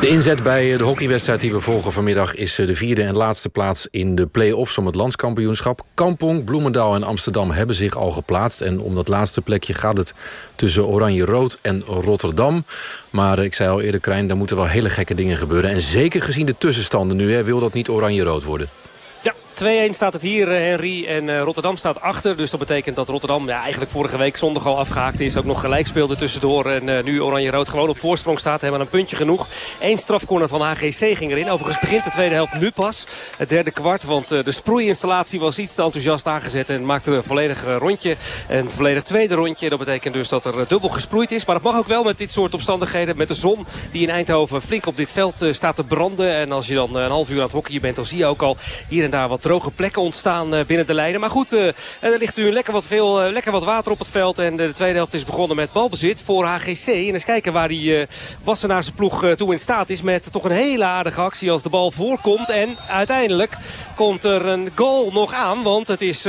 De inzet bij de hockeywedstrijd die we volgen vanmiddag... is de vierde en laatste plaats in de play-offs om het landskampioenschap. Kampong, Bloemendaal en Amsterdam hebben zich al geplaatst. En om dat laatste plekje gaat het tussen Oranje-Rood en Rotterdam. Maar ik zei al eerder, Krijn, daar moeten wel hele gekke dingen gebeuren. En zeker gezien de tussenstanden nu, hè, wil dat niet Oranje-Rood worden. 2-1 staat het hier, Henry. En uh, Rotterdam staat achter. Dus dat betekent dat Rotterdam ja, eigenlijk vorige week zondag al afgehaakt is. Ook nog gelijk speelde tussendoor. En uh, nu Oranje-Rood gewoon op voorsprong staat. Hebben een puntje genoeg. Eén strafcorner van HGC ging erin. Overigens begint de tweede helft nu pas. Het derde kwart. Want uh, de sproeiinstallatie was iets te enthousiast aangezet. En maakte een volledig rondje. Een volledig tweede rondje. Dat betekent dus dat er dubbel gesproeid is. Maar dat mag ook wel met dit soort omstandigheden. Met de zon die in Eindhoven flink op dit veld staat te branden. En als je dan een half uur aan het hockeyen bent. Dan zie je ook al hier en daar wat droge plekken ontstaan uh, binnen de lijnen. Maar goed, uh, er ligt nu lekker wat, veel, lekker wat water op het veld. En de tweede helft is begonnen met balbezit voor HGC. En eens kijken waar die Wassenaarse ploeg toe in staat is. Met toch een hele aardige actie als de bal voorkomt. En uiteindelijk komt er een goal nog aan. Want het is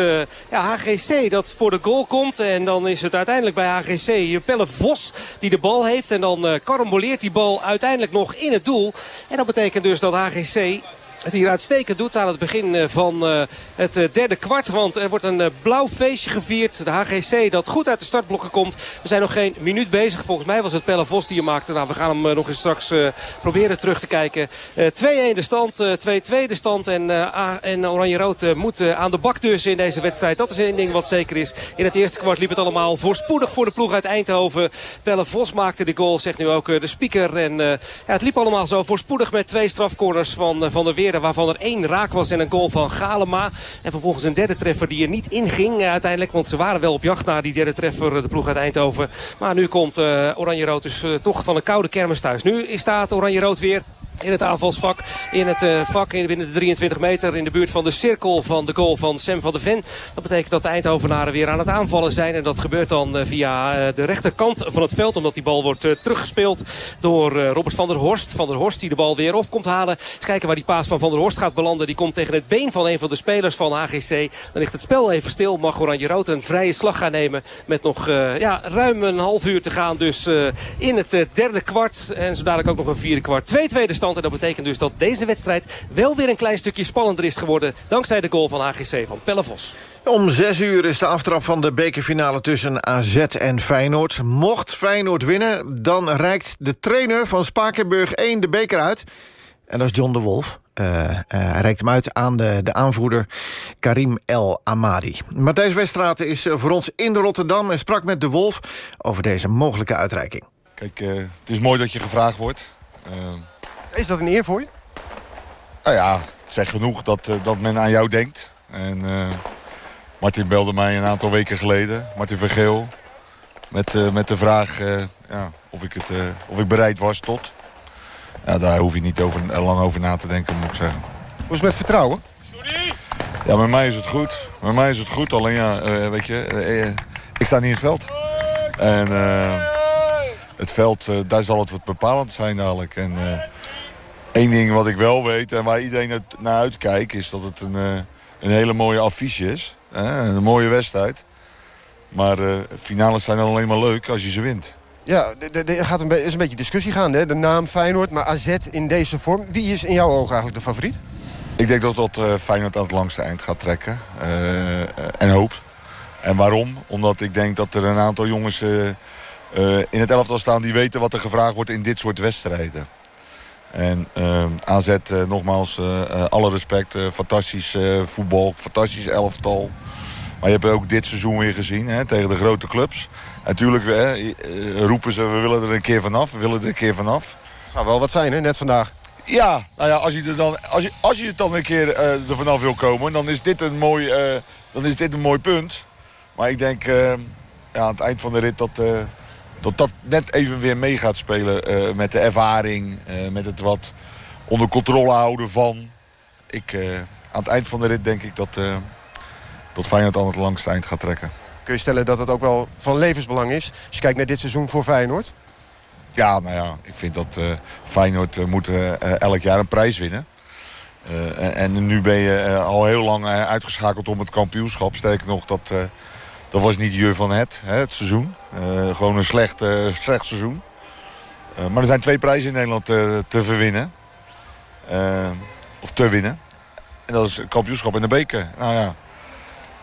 ja, HGC dat voor de goal komt. En dan is het uiteindelijk bij HGC Pelle Vos die de bal heeft. En dan karamboleert die bal uiteindelijk nog in het doel. En dat betekent dus dat HGC het hier uitstekend doet aan het begin van uh, het uh, derde kwart. Want er wordt een blauw feestje gevierd. De HGC dat goed uit de startblokken komt. We zijn nog geen minuut bezig. Volgens mij was het Pelle Vos die maakte. Nou, we gaan hem nog eens straks proberen terug te kijken. 2-1 de stand, 2-2 de stand. En, en Oranje-Rood moet aan de bak dus in deze wedstrijd. Dat is één ding wat zeker is. In het eerste kwart liep het allemaal voorspoedig voor de ploeg uit Eindhoven. Pelle Vos maakte de goal, zegt nu ook de speaker. En ja, het liep allemaal zo voorspoedig met twee strafcorners van, van de Waarvan er één raak was en een goal van Galema. En vervolgens een derde treffer die er niet in ging uiteindelijk. Want ze waren wel op jacht naar die derde treffer, de ploeg uit Eindhoven. Maar nu komt uh, Oranje-Rood dus toch van een koude kermis thuis. Nu staat Oranje-Rood weer in het aanvalsvak. In het uh, vak in, binnen de 23 meter in de buurt van de cirkel van de goal van Sam van de Ven. Dat betekent dat de Eindhovenaren weer aan het aanvallen zijn. En dat gebeurt dan uh, via uh, de rechterkant van het veld. Omdat die bal wordt teruggespeeld door Robert van der Horst. Van der Horst die de bal weer op komt halen. Eens kijken waar die paas van Van der Horst gaat belanden. Die komt tegen het been van een van de spelers van HGC. Dan ligt het spel even stil. Mag Oranje Rood een vrije slag gaan nemen. Met nog ja, ruim een half uur te gaan. Dus in het derde kwart. En zo dadelijk ook nog een vierde kwart. Twee tweede stand. En dat betekent dus dat deze wedstrijd wel weer een klein stukje spannender is geworden. Dankzij de goal van AGC van Pelle Vos. Om zes uur is de aftrap van de bekerfinale tussen AZ en Feyenoord. Mocht Feyenoord winnen, dan reikt de trainer van Spakenburg 1 de beker uit. En dat is John de Wolf. Uh, uh, hij reikt hem uit aan de, de aanvoerder Karim El Amadi. Matthijs Westraat is voor ons in de Rotterdam... en sprak met de Wolf over deze mogelijke uitreiking. Kijk, uh, het is mooi dat je gevraagd wordt. Is dat een eer voor je? Nou ja, het zegt genoeg dat, uh, dat men aan jou denkt. En uh, Martin belde mij een aantal weken geleden. Martin Vergeel. Met, uh, met de vraag ja, of, ik het, of ik bereid was tot. Ja, daar hoef je niet over, lang over na te denken, moet ik zeggen. Hoe is het met vertrouwen? Ja, met mij is het goed. Met mij is het goed. Alleen ja, weet je, ik sta niet in het veld. En het veld, daar zal het bepalend zijn dadelijk. En Eén ding wat ik wel weet en waar iedereen het naar uitkijkt... is dat het een, uh, een hele mooie affiche is. Een mooie wedstrijd. Maar uh, finales zijn dan alleen maar leuk als je ze wint. Ja, er gaat een, is een beetje discussie gaan. Hè? De naam Feyenoord, maar AZ in deze vorm. Wie is in jouw ogen eigenlijk de favoriet? Ik denk dat dat uh, Feyenoord aan het langste eind gaat trekken. Uh, en hoop. En waarom? Omdat ik denk dat er een aantal jongens in het elftal staan... die weten wat er gevraagd wordt in dit soort wedstrijden. En eh, AZ, eh, nogmaals, eh, eh, alle respect. fantastisch voetbal, fantastisch elftal. Maar je hebt ook dit seizoen weer gezien hè, tegen de grote clubs. Natuurlijk roepen ze, we willen er een keer vanaf. We willen er een keer vanaf. Zou wel wat zijn, hè? Net vandaag. Ja, nou ja, als je, er dan, als je, als je het dan een keer er vanaf wil komen... dan is dit een mooi, dan is dit een mooi punt. Maar ik denk eh, ja, aan het eind van de rit dat, dat dat net even weer mee gaat spelen... eh, met de ervaring, eh, met het wat onder controle houden van. Ik, eh, aan het eind van de rit denk ik dat, dat Feyenoord aan het langste eind gaat trekken. Kun je stellen dat het ook wel van levensbelang is... als je kijkt naar dit seizoen voor Feyenoord? Ja, nou ja, ik vind dat Feyenoord moet elk jaar een prijs winnen. En, en nu ben je al heel lang uitgeschakeld om het kampioenschap. Sterker nog, dat, dat was niet je van het, hè, het seizoen. Eh, gewoon een slecht, eh, slecht seizoen. Eh, maar er zijn twee prijzen in Nederland eh, te verwinnen. Of te winnen. En dat is kampioenschap en de beker. Nou ja,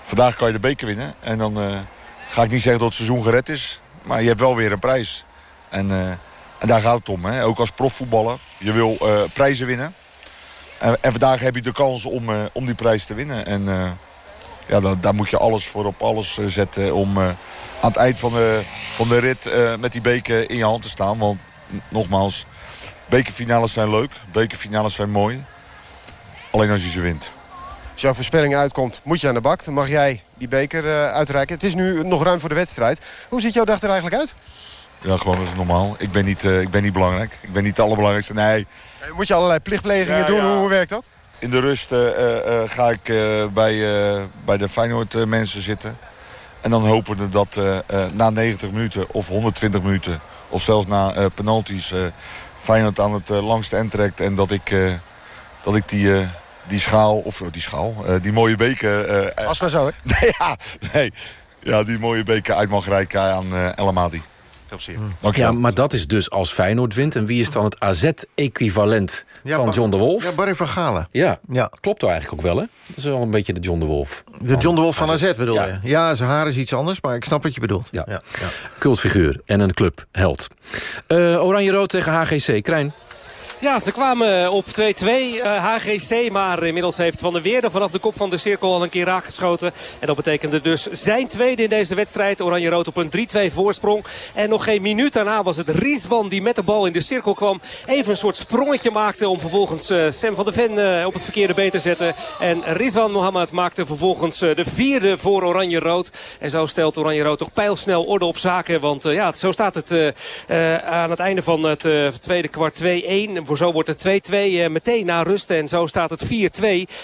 vandaag kan je de beker winnen. En dan ga ik niet zeggen dat het seizoen gered is. Maar je hebt wel weer een prijs. En, en daar gaat het om. Hè? Ook als profvoetballer. Je wil prijzen winnen. En, en vandaag heb je de kans om, om die prijs te winnen. En ja, dan, daar moet je alles voor op alles eh, zetten om eh, aan het eind van de, van de rit eh, met die beker in je hand te staan. Want nogmaals, bekerfinales zijn leuk. Bekerfinales zijn mooi. Alleen als je ze wint. Als jouw voorspelling uitkomt, moet je aan de bak. Dan mag jij die beker uitreiken. Het is nu nog ruim voor de wedstrijd. Hoe ziet jouw dag er eigenlijk uit? Ja, gewoon als normaal. Ik ben niet, ik ben niet belangrijk. Ik ben niet de allerbelangrijkste. Nee, Moet je allerlei plichtplegingen Ja, doen? ja. Hoe, hoe werkt dat? In de rust eh, eh, eh, ga ik bij, bij de Feyenoord mensen zitten. En dan hopen we dat na 90 minuten of 120 minuten... of zelfs na penalties Feyenoord aan het langste end trekt. En dat ik, dat ik die, die schaal, of die schaal, die mooie beker... eh, Als maar zo, hè? nee, <laughs> ja, nee. Ja, die mooie beker uit mag reiken aan eh El Amadi. Plezier. Ja, maar dat is dus als Feyenoord wint. En wie is dan het AZ-equivalent Ja, van John de Wolf? Ja, Barry van Galen. Ja, Ja. klopt toch eigenlijk ook wel, hè? Dat is wel een beetje de John de Wolf. De John de Wolf van AZ bedoel Ja. je? Ja, zijn haar is iets anders, maar ik snap wat je bedoelt. Ja. ja. Cultfiguur en een clubheld. Eh Oranje-rood tegen HGC. Krijn. Ja, ze kwamen op 2-2 eh, HGC. Maar inmiddels heeft Van der Weerde vanaf de kop van de cirkel al een keer raakgeschoten. En dat betekende dus zijn tweede in deze wedstrijd. Oranje-rood op een 3-2 voorsprong. En nog geen minuut daarna was het Rieswan die met de bal in de cirkel kwam. Even een soort sprongetje maakte om vervolgens eh, Sam van der Ven eh, op het verkeerde been te zetten. En Rizwan Mohammed maakte vervolgens de vierde voor Oranje-rood. En zo stelt Oranje-rood toch pijlsnel orde op zaken. Want ja, zo staat het aan het einde van het tweede kwart 2-1. Zo wordt het 2-2 eh, meteen na rust. En zo staat het 4-2.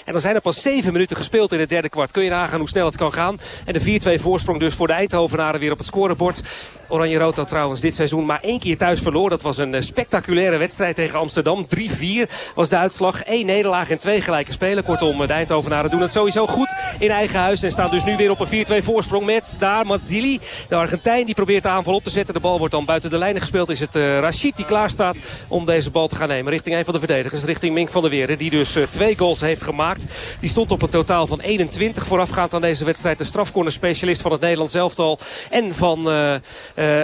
En dan zijn er pas 7 minuten gespeeld in het derde kwart. Kun je nagaan hoe snel het kan gaan. En de 4-2 voorsprong dus voor de Eindhovenaren weer op het scorebord. Oranje-rood had trouwens dit seizoen maar één keer thuis verloren. Dat was een eh, spectaculaire wedstrijd tegen Amsterdam. 3-4 was de uitslag. Eén nederlaag en twee gelijke spelen. Kortom, de Eindhovenaren doen het sowieso goed in eigen huis. En staan dus nu weer op een 4-2 voorsprong met daar Mazzili. De Argentijn die probeert de aanval op te zetten. De bal wordt dan buiten de lijnen gespeeld. Is het uh, die klaar staat om deze bal te gaan nemen. Richting een van de verdedigers. Richting Mink van der Weerde. Die dus twee goals heeft gemaakt. Die stond op een totaal van 21 voorafgaand aan deze wedstrijd. De strafcorner specialist van het Nederlands elftal. En van uh,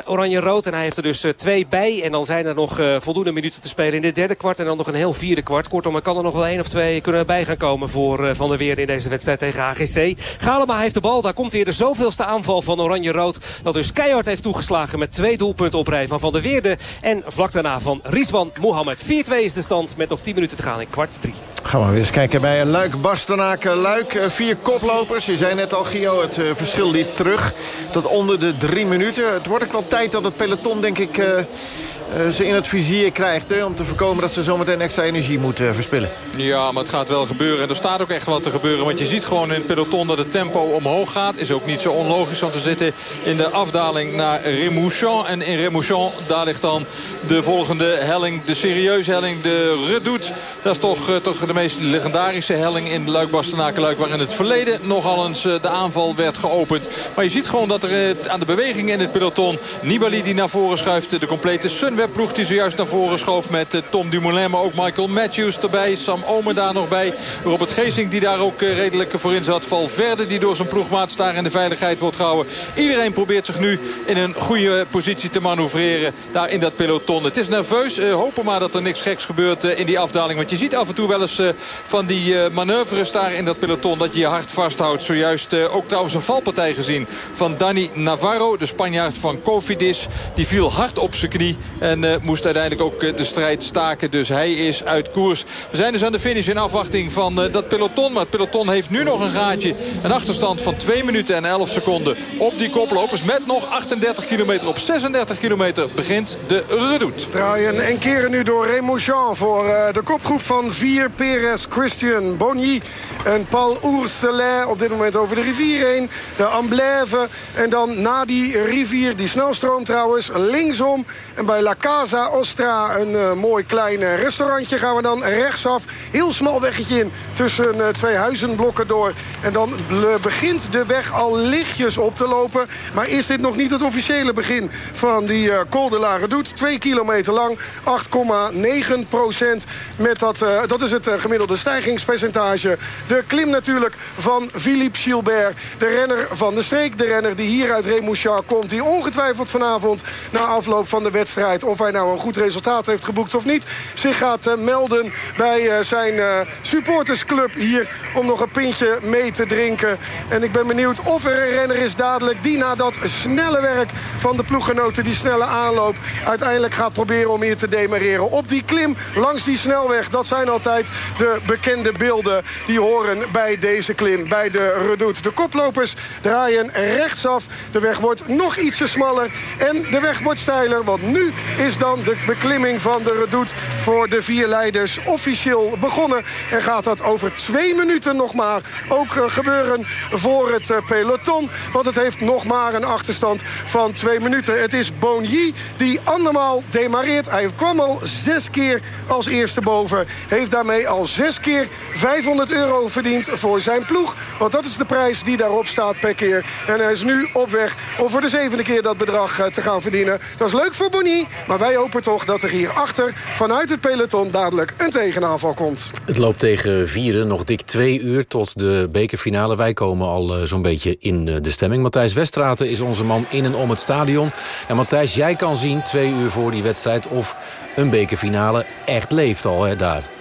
Oranje-Rood. En hij heeft er dus uh, twee bij. En dan zijn er nog uh, voldoende minuten te spelen in dit derde kwart. En dan nog een heel vierde kwart. Kortom, er kan er nog wel één of twee kunnen bij gaan komen voor Van der Weerde in deze wedstrijd tegen HGC. Galema heeft de bal. Daar komt weer de zoveelste aanval van Oranje-Rood. Dat dus keihard heeft toegeslagen met twee doelpunten op rij van Van der Weerde. En vlak daarna van Rizwan Mohammed. 4-2 is de stand met nog 10 minuten te gaan in kwart 3. Gaan we weer eens kijken bij Luik, Bastenaken, Luik. Vier koplopers. Je zei net al, Gio, het verschil liep terug tot onder de drie minuten. Het wordt ook wel tijd dat het peloton, denk ik, uh, ze in het vizier krijgt... Hè, om te voorkomen dat ze zometeen extra energie moeten uh, verspillen. Ja, maar het gaat wel gebeuren. En er staat ook echt wat te gebeuren. Want je ziet gewoon in het peloton dat het tempo omhoog gaat. Is ook niet zo onlogisch, want we zitten in de afdaling naar Remouchon. En in Remouchon, daar ligt dan de volgende helling. De serieuze helling, de Redoute. Dat is toch, uh, toch de meest legendarische helling in luik bastenaken luik Waar in het verleden nogal eens de aanval werd geopend. Maar je ziet gewoon dat er aan de beweging in het peloton... Nibali die naar voren schuift, de complete Sunweb Chevrolet-ploeg die zojuist naar voren schoof met eh, Tom Dumoulin. Maar ook Michael Matthews erbij. Sam Omen daar nog bij. Robert Geesink die daar ook eh, redelijk voorin zat. Valverde die door zijn ploegmaat daar in de veiligheid wordt gehouden. Iedereen probeert zich nu in een goede positie te manoeuvreren. Daar in dat peloton. Het is nerveus. Uh, hopen maar dat er niks geks gebeurt in die afdaling. Want je ziet af en toe wel eens van die manoeuvres daar in dat peloton. Dat je je hart vasthoudt. Zojuist ook trouwens een valpartij gezien van Dani Navarro. De Spanjaard van Cofidis. Die viel hard op zijn knie. En moest uiteindelijk ook de strijd staken. Dus hij is uit koers. We zijn dus aan de finish in afwachting van dat peloton. Maar het peloton heeft nu nog een gaatje. Een achterstand van 2 minuten en 11 seconden op die koplopers. Met nog 38 kilometer op 36 kilometer begint de redoute. Draaien en keren nu door Jean voor de kopgroep van vier. Perez, Christian, Bonny en Paul Ourselin op dit moment over de rivier heen. De Amblève en dan na die rivier, die snelstroom trouwens, linksom. En bij La Casa Ostra, een uh, mooi klein uh, restaurantje, gaan we dan rechtsaf. Heel smal weggetje in tussen uh, twee huizenblokken door. En dan begint de weg al lichtjes op te lopen. Maar is dit nog niet het officiële begin van die uh, Col de Redoute? Twee kilometer lang, 8,9 procent. Met dat, dat is het gemiddelde stijgingspercentage. De klim natuurlijk van Philippe Gilbert. De renner van de streek. De renner die hier uit Remouchard komt. Die ongetwijfeld vanavond na afloop van de wedstrijd... of hij nou een goed resultaat heeft geboekt of niet... zich gaat melden bij zijn supportersclub hier... om nog een pintje mee te drinken. En ik ben benieuwd of er een renner is dadelijk... die na dat snelle werk van de ploeggenoten... die snelle aanloop uiteindelijk gaat proberen om hier te demareren. Op die klim langs die snelweg. Dat zijn altijd de bekende beelden die horen bij deze klim. Bij de redoute. De koplopers draaien rechtsaf. De weg wordt nog ietsje smaller. En de weg wordt steiler. Want nu is dan de beklimming van de redoute voor de vier leiders officieel begonnen. En gaat dat over twee minuten nog maar ook uh, gebeuren voor het uh, peloton. Want het heeft nog maar een achterstand van twee minuten. Het is Bonny die andermaal demareert. Hij kwam al zes keer als eerste boven. Heeft daarmee al zes keer 500 euro verdiend voor zijn ploeg. Want dat is de prijs die daarop staat per keer. En hij is nu op weg om voor de zevende keer dat bedrag uh, te gaan verdienen. Dat is leuk voor Bonny. Maar wij hopen toch dat er hierachter vanuit het peloton dadelijk een tegenaanval komt. Het loopt tegen vieren. Nog dik twee uur tot de bekerfinale. Wij komen al uh, zo'n beetje in uh, de stemming. Matthijs Westraten is onze man in en om het stadion. En Matthijs, jij kan zien twee uur voor die wedstrijd... of een bekerfinale echt leeft al hè, daar.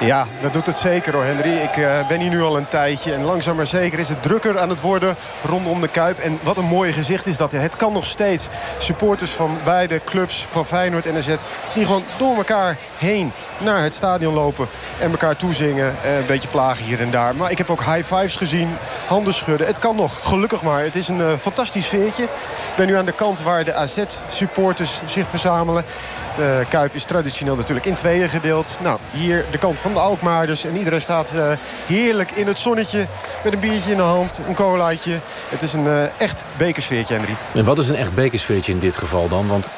Ja, dat doet het zeker hoor, Henry. Ik uh, ben hier nu al een tijdje. En langzaam maar zeker is het drukker aan het worden rondom de Kuip. En wat een mooi gezicht is dat. Het kan nog steeds. Supporters van beide clubs, van Feyenoord en AZ... die gewoon door elkaar heen naar het stadion lopen. En elkaar toezingen. Uh, een beetje plagen hier en daar. Maar ik heb ook high fives gezien. Handen schudden. Het kan nog. Gelukkig maar. Het is een uh, fantastisch sfeertje. Ik ben nu aan de kant waar de AZ-supporters zich verzamelen. De Kuip is traditioneel natuurlijk in tweeën gedeeld. Nou, hier de kant van de Alkmaarders. En iedereen staat uh, heerlijk in het zonnetje. Met een biertje in de hand, een colaatje. Het is een echt bekersfeertje, Henry. En wat is een echt bekersfeertje in dit geval dan? Want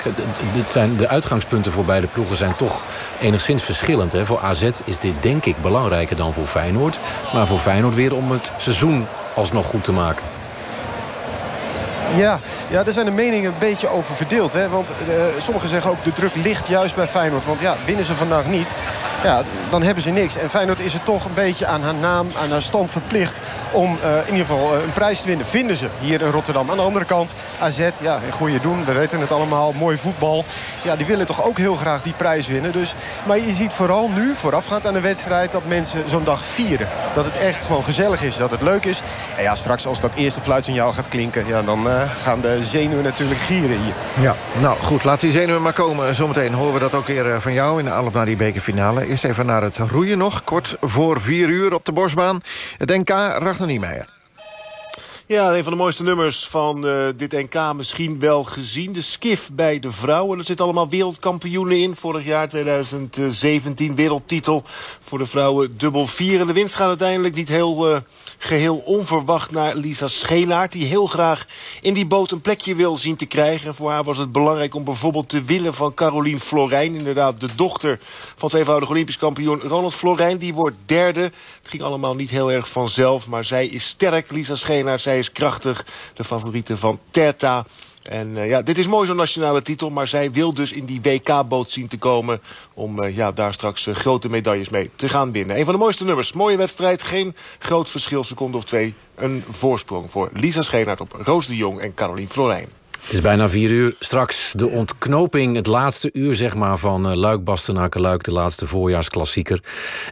dit zijn, de uitgangspunten voor beide ploegen zijn toch enigszins verschillend. Hè? Voor AZ is dit denk ik belangrijker dan voor Feyenoord. Maar voor Feyenoord weer om het seizoen alsnog goed te maken. Ja, ja, daar zijn de meningen een beetje over verdeeld. Hè? Want uh, sommigen zeggen ook de druk ligt juist bij Feyenoord. Want ja, winnen ze vandaag niet, ja, dan hebben ze niks. En Feyenoord is er toch een beetje aan haar naam, aan haar stand verplicht... om uh, in ieder geval uh, een prijs te winnen. Vinden ze hier in Rotterdam. Aan de andere kant, AZ, ja, een goede doen. We weten het allemaal, mooi voetbal. Ja, die willen toch ook heel graag die prijs winnen. Dus, maar je ziet vooral nu, voorafgaand aan de wedstrijd... dat mensen zo'n dag vieren. Dat het echt gewoon gezellig is, dat het leuk is. En ja, straks als dat eerste fluitsignaal gaat klinken... Ja, dan gaan de zenuwen natuurlijk gieren hier. Ja, nou goed, laat die zenuwen maar komen. Zometeen horen we dat ook weer van jou in de aanloop naar die bekerfinale. Eerst even naar het roeien nog, kort voor vier uur op de borstbaan. Het NK, Niemeyer. Ja, een van de mooiste nummers van uh, dit NK misschien wel gezien. De skif bij de vrouwen. Er zitten allemaal wereldkampioenen in. Vorig jaar 2017 wereldtitel voor de vrouwen dubbel vier. En de winst gaat uiteindelijk niet heel uh, geheel onverwacht naar Lisa Schelaert. Die heel graag in die boot een plekje wil zien te krijgen. Voor haar was het belangrijk om bijvoorbeeld te winnen van Caroline Florijn. Inderdaad de dochter van tweevoudig Olympisch kampioen Ronald Florijn. Die wordt derde. Het ging allemaal niet heel erg vanzelf. Maar zij is sterk, Lisa Schelaert. Zij Is krachtig, de favoriete van Terta. En uh, ja, dit is mooi zo'n nationale titel, maar zij wil dus in die WK-boot zien te komen... om uh, ja, daar straks uh, grote medailles mee te gaan winnen. Een van de mooiste nummers. Mooie wedstrijd, geen groot verschil, seconde of twee. Een voorsprong voor Lisa Scheenaert op Roos de Jong en Caroline Florijn. Het is bijna vier uur. Straks de ontknoping, het laatste uur zeg maar, van uh, Luik Bastenaken Luik, de laatste voorjaarsklassieker.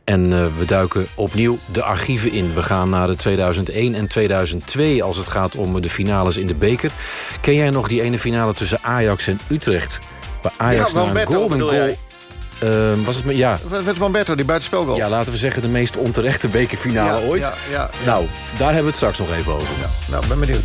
En uh, we duiken opnieuw de archieven in. We gaan naar de 2001 en 2002 als het gaat om de finales in de beker. Ken jij nog die ene finale tussen Ajax en Utrecht? Waar Ajax ja, een golden goal... Uh, was het met, ja. Met die buitenspelgoal. Ja, laten we zeggen de meest onterechte bekerfinale ja, ooit. Ja, ja, nou, daar hebben we het straks nog even over. Nou, ben benieuwd.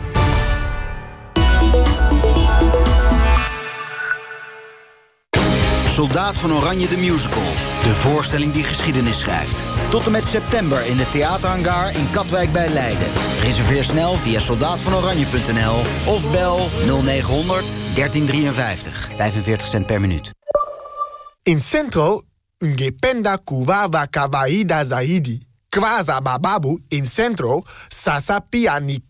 Soldaat van Oranje de Musical. De voorstelling die geschiedenis schrijft. Tot en met september in het theaterhangar in Katwijk bij Leiden. Reserveer snel via soldaatvanoranje.nl of bel 0900 1353. 45 cent per minuut. In Centro, ungependa kuwawa kawaida zaidi. Kwaza bababu in Centro, sasa pia ni.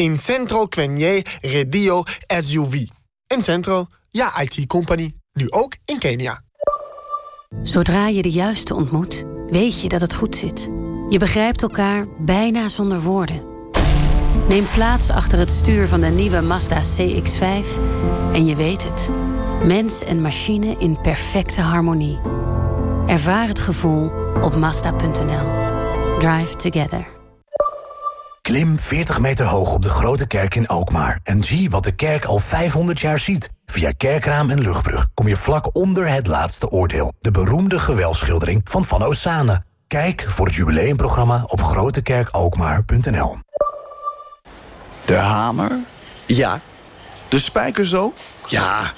In Centro kwenye radio SUV. In Centro, ja IT-company. Nu ook in Kenia. Zodra je de juiste ontmoet, weet je dat het goed zit. Je begrijpt elkaar bijna zonder woorden. Neem plaats achter het stuur van de nieuwe Mazda CX-5 en je weet het. Mens en machine in perfecte harmonie. Ervaar het gevoel op Mazda.nl. Drive together. Klim 40 meter hoog op de Grote Kerk in Alkmaar... en zie wat de kerk al 500 jaar ziet. Via Kerkraam en Luchtbrug kom je vlak onder het laatste oordeel. De beroemde gewelschildering van Van Osane. Kijk voor het jubileumprogramma op grotekerkalkmaar.nl. De hamer? Ja. De spijkers zo? Ja.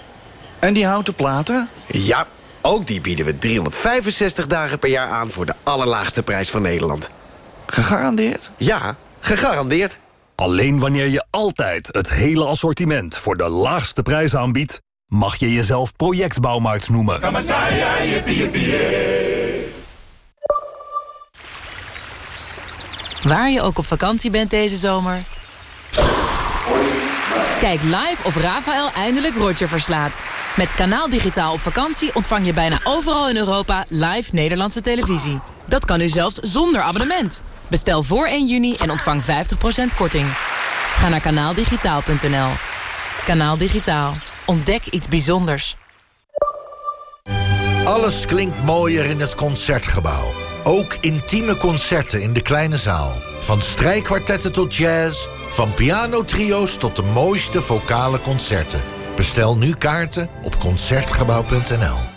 En die houten platen? Ja, ook die bieden we 365 dagen per jaar aan... voor de allerlaagste prijs van Nederland. Gegarandeerd? Ja, gegarandeerd. Alleen wanneer je altijd het hele assortiment voor de laagste prijs aanbiedt... mag je jezelf projectbouwmarkt noemen. Waar je ook op vakantie bent deze zomer... Kijk live of Rafael eindelijk Roger verslaat. Met Kanaal Digitaal op vakantie ontvang je bijna overal in Europa live Nederlandse televisie. Dat kan nu zelfs zonder abonnement. Bestel voor 1 juni en ontvang 50% korting. Ga naar kanaaldigitaal.nl. Kanaal Digitaal. Ontdek iets bijzonders. Alles klinkt mooier in het Concertgebouw. Ook intieme concerten in de kleine zaal. Van strijkkwartetten tot jazz, van pianotrio's tot de mooiste vocale concerten. Bestel nu kaarten op Concertgebouw.nl.